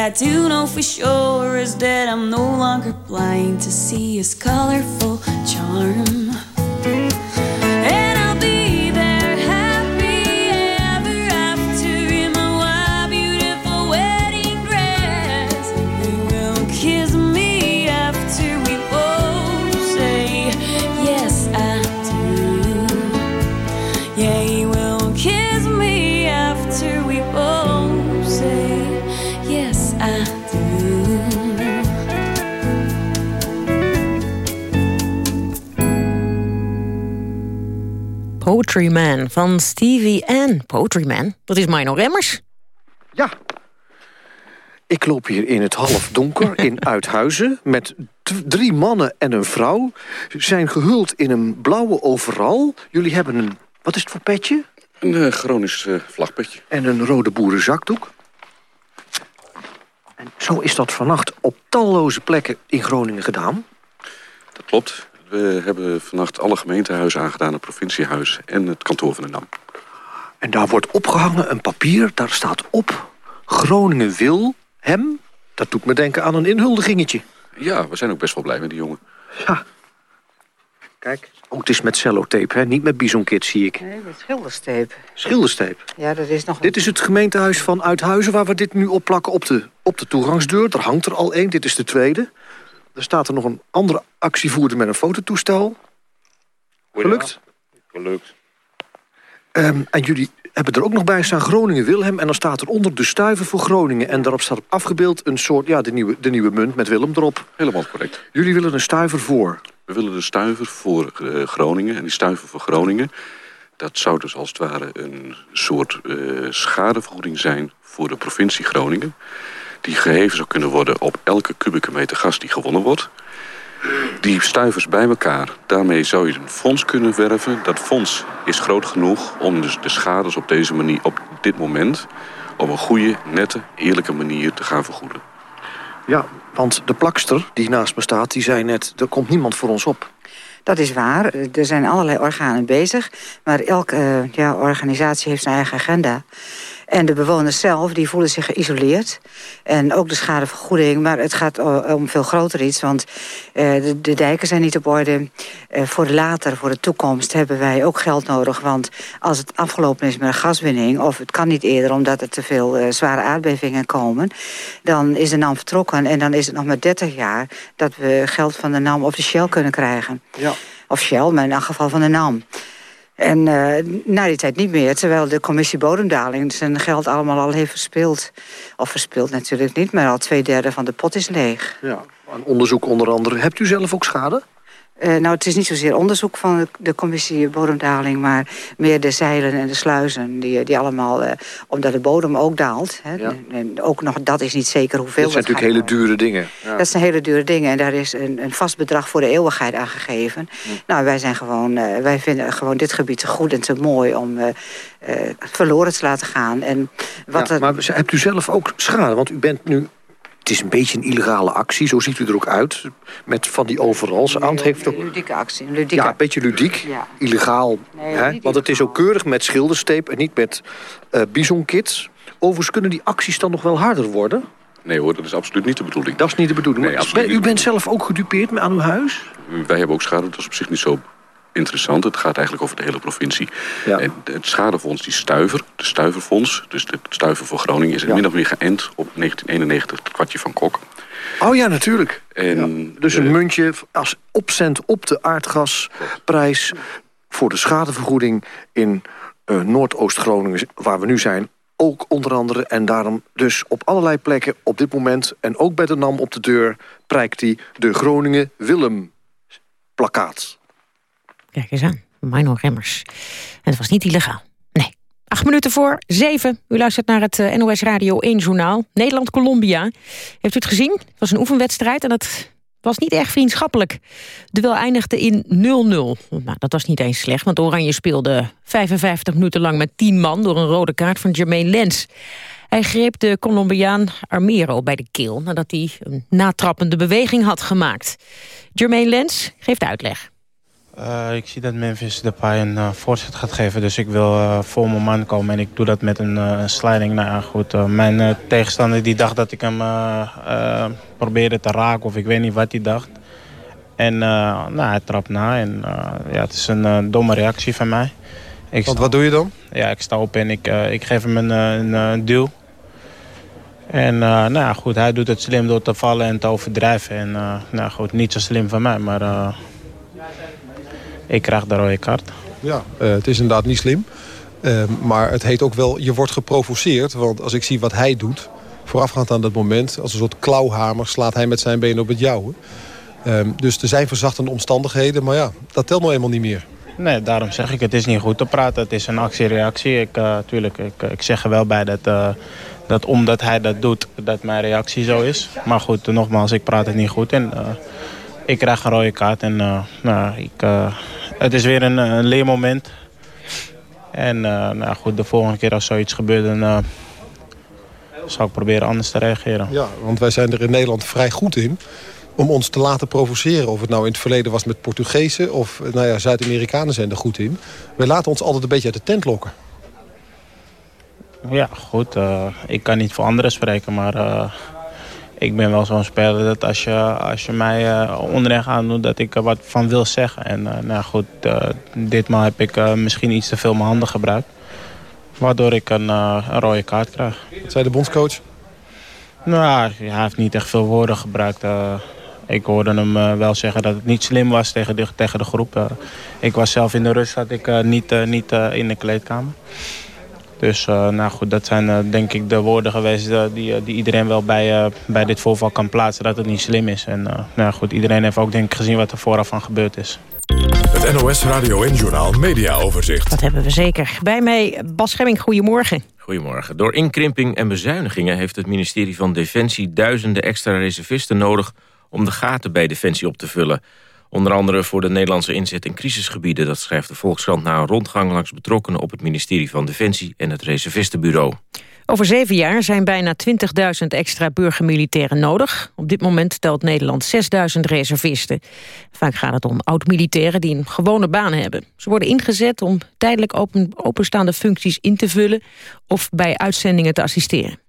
I do know for sure is that I'm no longer blind to see his colorful Poetry Man van Stevie N. Poetry Man, dat is Mino Remmers. Ja. Ik loop hier in het halfdonker in Uithuizen... met drie mannen en een vrouw. Ze zijn gehuld in een blauwe overal. Jullie hebben een... Wat is het voor petje? Een uh, Gronings uh, vlagpetje. En een rode boerenzakdoek. En zo is dat vannacht op talloze plekken in Groningen gedaan. Dat klopt. We hebben vannacht alle gemeentehuizen aangedaan... het provinciehuis en het kantoor van de NAM. En daar wordt opgehangen een papier. Daar staat op... Groningen wil hem. Dat doet me denken aan een inhuldigingetje. Ja, we zijn ook best wel blij met die jongen. Ja. Kijk. Oh, het is met cellotape, hè? Niet met bisonkit, zie ik. Nee, met schildersteep. Schildersteep. Ja, dat is nog... Dit is het gemeentehuis van Uithuizen... waar we dit nu opplakken op de, op de toegangsdeur. Er hangt er al één, dit is de tweede. Er staat er nog een andere actievoerder met een fototoestel. Gelukt? Gelukt. Um, en jullie hebben er ook nog bij staan Groningen Wilhelm... en dan staat eronder de stuiver voor Groningen. En daarop staat afgebeeld een soort, ja, de nieuwe, de nieuwe munt met Willem erop. Helemaal correct. Jullie willen een stuiver voor? We willen de stuiver voor uh, Groningen. En die stuiver voor Groningen, Dat zou dus als het ware een soort uh, schadevergoeding zijn voor de provincie Groningen. Die geheven zou kunnen worden op elke kubieke meter gas die gewonnen wordt. Die stuivers bij elkaar, daarmee zou je een fonds kunnen werven. Dat fonds is groot genoeg om dus de schades op deze manier, op dit moment... op een goede, nette, eerlijke manier te gaan vergoeden. Ja, want de plakster die naast me staat, die zei net... er komt niemand voor ons op. Dat is waar. Er zijn allerlei organen bezig. Maar elke ja, organisatie heeft zijn eigen agenda. En de bewoners zelf, die voelen zich geïsoleerd. En ook de schadevergoeding, maar het gaat om veel groter iets. Want uh, de, de, dijken zijn niet op orde. Uh, voor later, voor de toekomst, hebben wij ook geld nodig. Want als het afgelopen is met de gaswinning... of het kan niet eerder omdat er te veel uh, zware aardbevingen komen... dan is de NAM vertrokken en dan is het nog maar 30 jaar... dat we geld van de NAM of de Shell kunnen krijgen. Ja. Of Shell, maar in elk geval van de NAM. En uh, na die tijd niet meer, terwijl de commissie bodemdaling zijn geld allemaal al heeft verspeeld. Of verspeeld natuurlijk niet, maar al twee derde van de pot is leeg. Ja, een onderzoek onder andere. Hebt u zelf ook schade? Uh, nou, het is niet zozeer onderzoek van de, de, commissie bodemdaling... maar meer de zeilen en de sluizen. Die, die allemaal, uh, omdat de bodem ook daalt. Hè, ja. en ook nog, dat is niet zeker hoeveel... Dat zijn natuurlijk hele dure dingen. Ja. Dat zijn hele dure dingen. En daar is een, een vast bedrag voor de eeuwigheid aan gegeven. Hm. Nou, wij, zijn gewoon, uh, wij vinden gewoon dit gebied te goed en te mooi... om verloren te laten gaan. En wat ja, maar hebt u zelf ook schade? Want u bent nu het is een beetje een illegale actie, zo ziet u er ook uit. Met van die overals. Ant heeft ook... Een ludieke actie. Een ludieke... Ja, een beetje ludiek. Ja. Illegaal. Nee, hè? Want het is ook keurig met schildersteep en niet met uh, bisonkits. Overigens kunnen die acties dan nog wel harder worden? Nee hoor, dat is absoluut niet de bedoeling. Dat is niet de bedoeling. Nee, u bent zelf ook gedupeerd aan uw huis? Wij hebben ook schade, dat is op zich niet zo interessant. Het gaat eigenlijk over de hele provincie. Ja. En het schadefonds, die stuiver, de stuiverfonds... dus het stuiver voor Groningen... is ja. min of meer geënt op 1991, het kwartje van Kok. Oh ja, natuurlijk. En, ja. Dus een muntje als opcent op de aardgasprijs... voor de schadevergoeding in uh, Noordoost-Groningen, waar we nu zijn... ook onder andere, en daarom dus op allerlei plekken op dit moment... en ook bij de NAM op de deur, prijkt hij de Groningen-Willem-plakkaat. Kijk eens aan, Mino Remmers. En het was niet illegaal. Nee. Acht minuten voor zeven. U luistert naar het uh, NOS Radio 1 journaal. Nederland-Colombia. Heeft u het gezien? Het was een oefenwedstrijd en dat was niet erg vriendschappelijk. De duel eindigde in 0-0. Nou, dat was niet eens slecht, want Oranje speelde 55 minuten lang met 10 man... door een rode kaart van Jermaine Lens. Hij greep de Colombiaan Armero bij de keel... nadat hij een natrappende beweging had gemaakt. Jermaine Lens geeft uitleg. Uh, ik zie dat Memphis Depay een uh, voorzet gaat geven. Dus ik wil uh, voor mijn man komen. En ik doe dat met een, sliding. Nou ja, goed. mijn tegenstander die dacht dat ik hem probeerde te raken. Of ik weet niet wat hij dacht. En nou, hij trapt na. En ja, het is een domme reactie van mij. Ik Want wat doe je dan? Ja, ik sta op en ik, ik geef hem een, een, een duw. En nou ja, goed, hij doet het slim door te vallen en te overdrijven. En nou goed, niet zo slim van mij, maar ik krijg de rode kaart. Ja, uh, het is inderdaad niet slim. Uh, maar het heet ook wel, je wordt geprovoceerd. Want als ik zie wat hij doet, voorafgaand aan dat moment... als een soort klauwhamer slaat hij met zijn benen op het jouwe. Uh, dus er zijn verzachtende omstandigheden, maar ja, dat telt nou eenmaal niet meer. Nee, daarom zeg ik, het is niet goed te praten. Het is een actie-reactie. Ik, uh, tuurlijk, ik, ik zeg er wel bij dat, uh, dat omdat hij dat doet, dat mijn reactie zo is. Maar goed, nogmaals, ik praat het niet goed. En uh, ik krijg een rode kaart en nou, ik, het is weer een, een leermoment. En nou goed, de volgende keer als zoiets gebeurt, dan zal ik proberen anders te reageren. Ja, want wij zijn er in Nederland vrij goed in om ons te laten provoceren. Of het nou in het verleden was met Portugezen of nou ja, Zuid-Amerikanen zijn er goed in. Wij laten ons altijd een beetje uit de tent lokken. Ja, goed. Ik kan niet voor anderen spreken, maar ik ben wel zo'n speler dat als je, als je mij uh, onrecht aandoet, dat ik er wat van wil zeggen. En nou goed, ditmaal heb ik misschien iets te veel mijn handen gebruikt. Waardoor ik een, een rode kaart krijg. Wat zei de bondscoach? Nou, hij heeft niet echt veel woorden gebruikt. Ik hoorde hem uh, wel zeggen dat het niet slim was tegen de, tegen de groep. Uh, ik was zelf in de rust, had ik uh, niet, niet in de kleedkamer. Dus nou goed, dat zijn denk ik de woorden geweest die, die iedereen wel bij, bij dit voorval kan plaatsen. Dat het niet slim is. En nou goed, iedereen heeft ook denk ik gezien wat er vooraf van gebeurd is. Het NOS Radio en Journaal Media Overzicht. Dat hebben we zeker. Bij mij Bas Schemming, goedemorgen. Goedemorgen. Door inkrimping en bezuinigingen heeft het ministerie van Defensie duizenden extra reservisten nodig om de gaten bij Defensie op te vullen. Onder andere voor de Nederlandse inzet in crisisgebieden. Dat schrijft de Volkskrant na een rondgang langs betrokkenen op het ministerie van Defensie en het reservistenbureau. Over zeven jaar zijn bijna 20.000 extra burgermilitairen nodig. Op dit moment telt Nederland 6.000 reservisten. Vaak gaat het om oud-militairen die een gewone baan hebben. Ze worden ingezet om tijdelijk open, openstaande functies in te vullen... of bij uitzendingen te assisteren.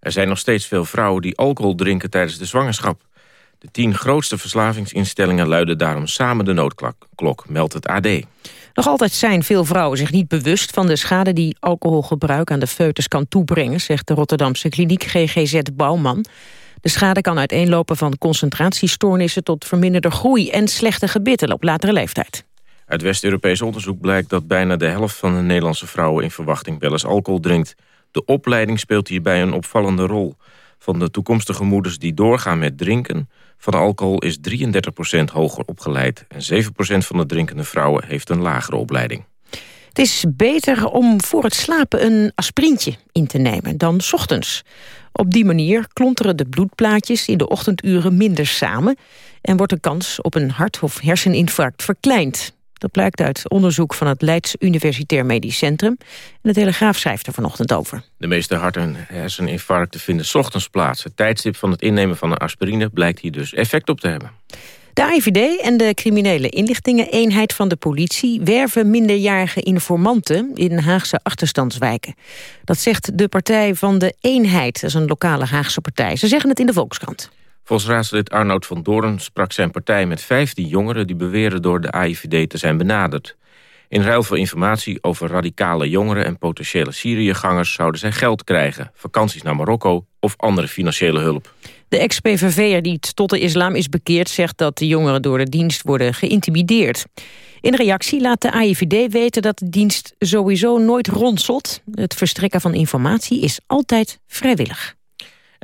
Er zijn nog steeds veel vrouwen die alcohol drinken tijdens de zwangerschap. De tien grootste verslavingsinstellingen luiden daarom samen de noodklok, meldt het AD. Nog altijd zijn veel vrouwen zich niet bewust van de schade die alcoholgebruik aan de foetus kan toebrengen, zegt de Rotterdamse kliniek GGZ Bouwman. De schade kan uiteenlopen van concentratiestoornissen tot verminderde groei en slechte gebitten op latere leeftijd. Uit West-Europees onderzoek blijkt dat bijna de helft van de Nederlandse vrouwen in verwachting wel eens alcohol drinkt. De opleiding speelt hierbij een opvallende rol. Van de toekomstige moeders die doorgaan met drinken... van alcohol is 33% hoger opgeleid... en 7% van de drinkende vrouwen heeft een lagere opleiding. Het is beter om voor het slapen een aspirintje in te nemen dan s ochtends. Op die manier klonteren de bloedplaatjes in de ochtenduren minder samen... en wordt de kans op een hart- of herseninfarct verkleind. Dat blijkt uit onderzoek van het Leids Universitair Medisch Centrum. En de Telegraaf schrijft er vanochtend over. De meeste hart- en herseninfarcten vinden s ochtends plaats. Het tijdstip van het innemen van een aspirine blijkt hier dus effect op te hebben. De AIVD en de criminele inlichtingeneenheid van de politie... werven minderjarige informanten in Haagse achterstandswijken. Dat zegt de partij van de Eenheid, dat is een lokale Haagse partij. Ze zeggen het in de Volkskrant. Volgens raadslid Arnoud van Doorn sprak zijn partij met 15 jongeren... die beweren door de AIVD te zijn benaderd. In ruil voor informatie over radicale jongeren en potentiële Syriëgangers... zouden zij geld krijgen, vakanties naar Marokko of andere financiële hulp. De ex-PVV'er die tot de islam is bekeerd... zegt dat de jongeren door de dienst worden geïntimideerd. In reactie laat de AIVD weten dat de dienst sowieso nooit rondselt. Het verstrekken van informatie is altijd vrijwillig.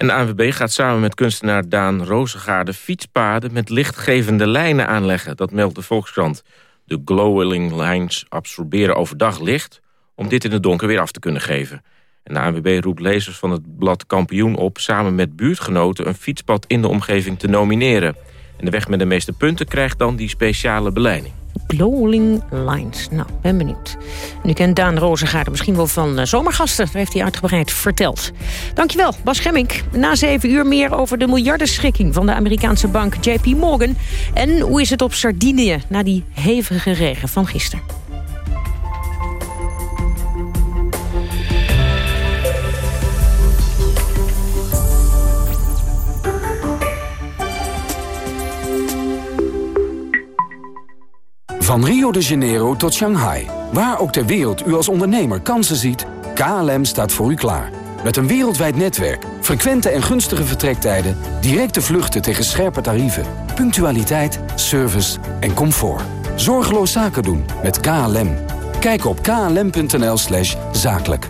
En de ANWB gaat samen met kunstenaar Daan Rozengaarde... fietspaden met lichtgevende lijnen aanleggen. Dat meldt de Volkskrant. De glowing lines absorberen overdag licht... om dit in het donker weer af te kunnen geven. En de ANWB roept lezers van het blad Kampioen op... samen met buurtgenoten een fietspad in de omgeving te nomineren. En de weg met de meeste punten krijgt dan die speciale beleiding. Glowing Lines. Nou, ben benieuwd. En u kent Daan Rozengaarde misschien wel van uh, Zomergasten. Daar heeft hij uitgebreid verteld. Dankjewel, Bas Gemmink. Na zeven uur meer over de miljardenschikking van de Amerikaanse bank JP Morgan. En hoe is het op Sardinië na die hevige regen van gisteren. Van Rio de Janeiro tot Shanghai. Waar ook ter wereld u als ondernemer kansen ziet, KLM staat voor u klaar. Met een wereldwijd netwerk, frequente en gunstige vertrektijden... directe vluchten tegen scherpe tarieven, punctualiteit, service en comfort. Zorgeloos zaken doen met KLM. Kijk op klm.nl zakelijk.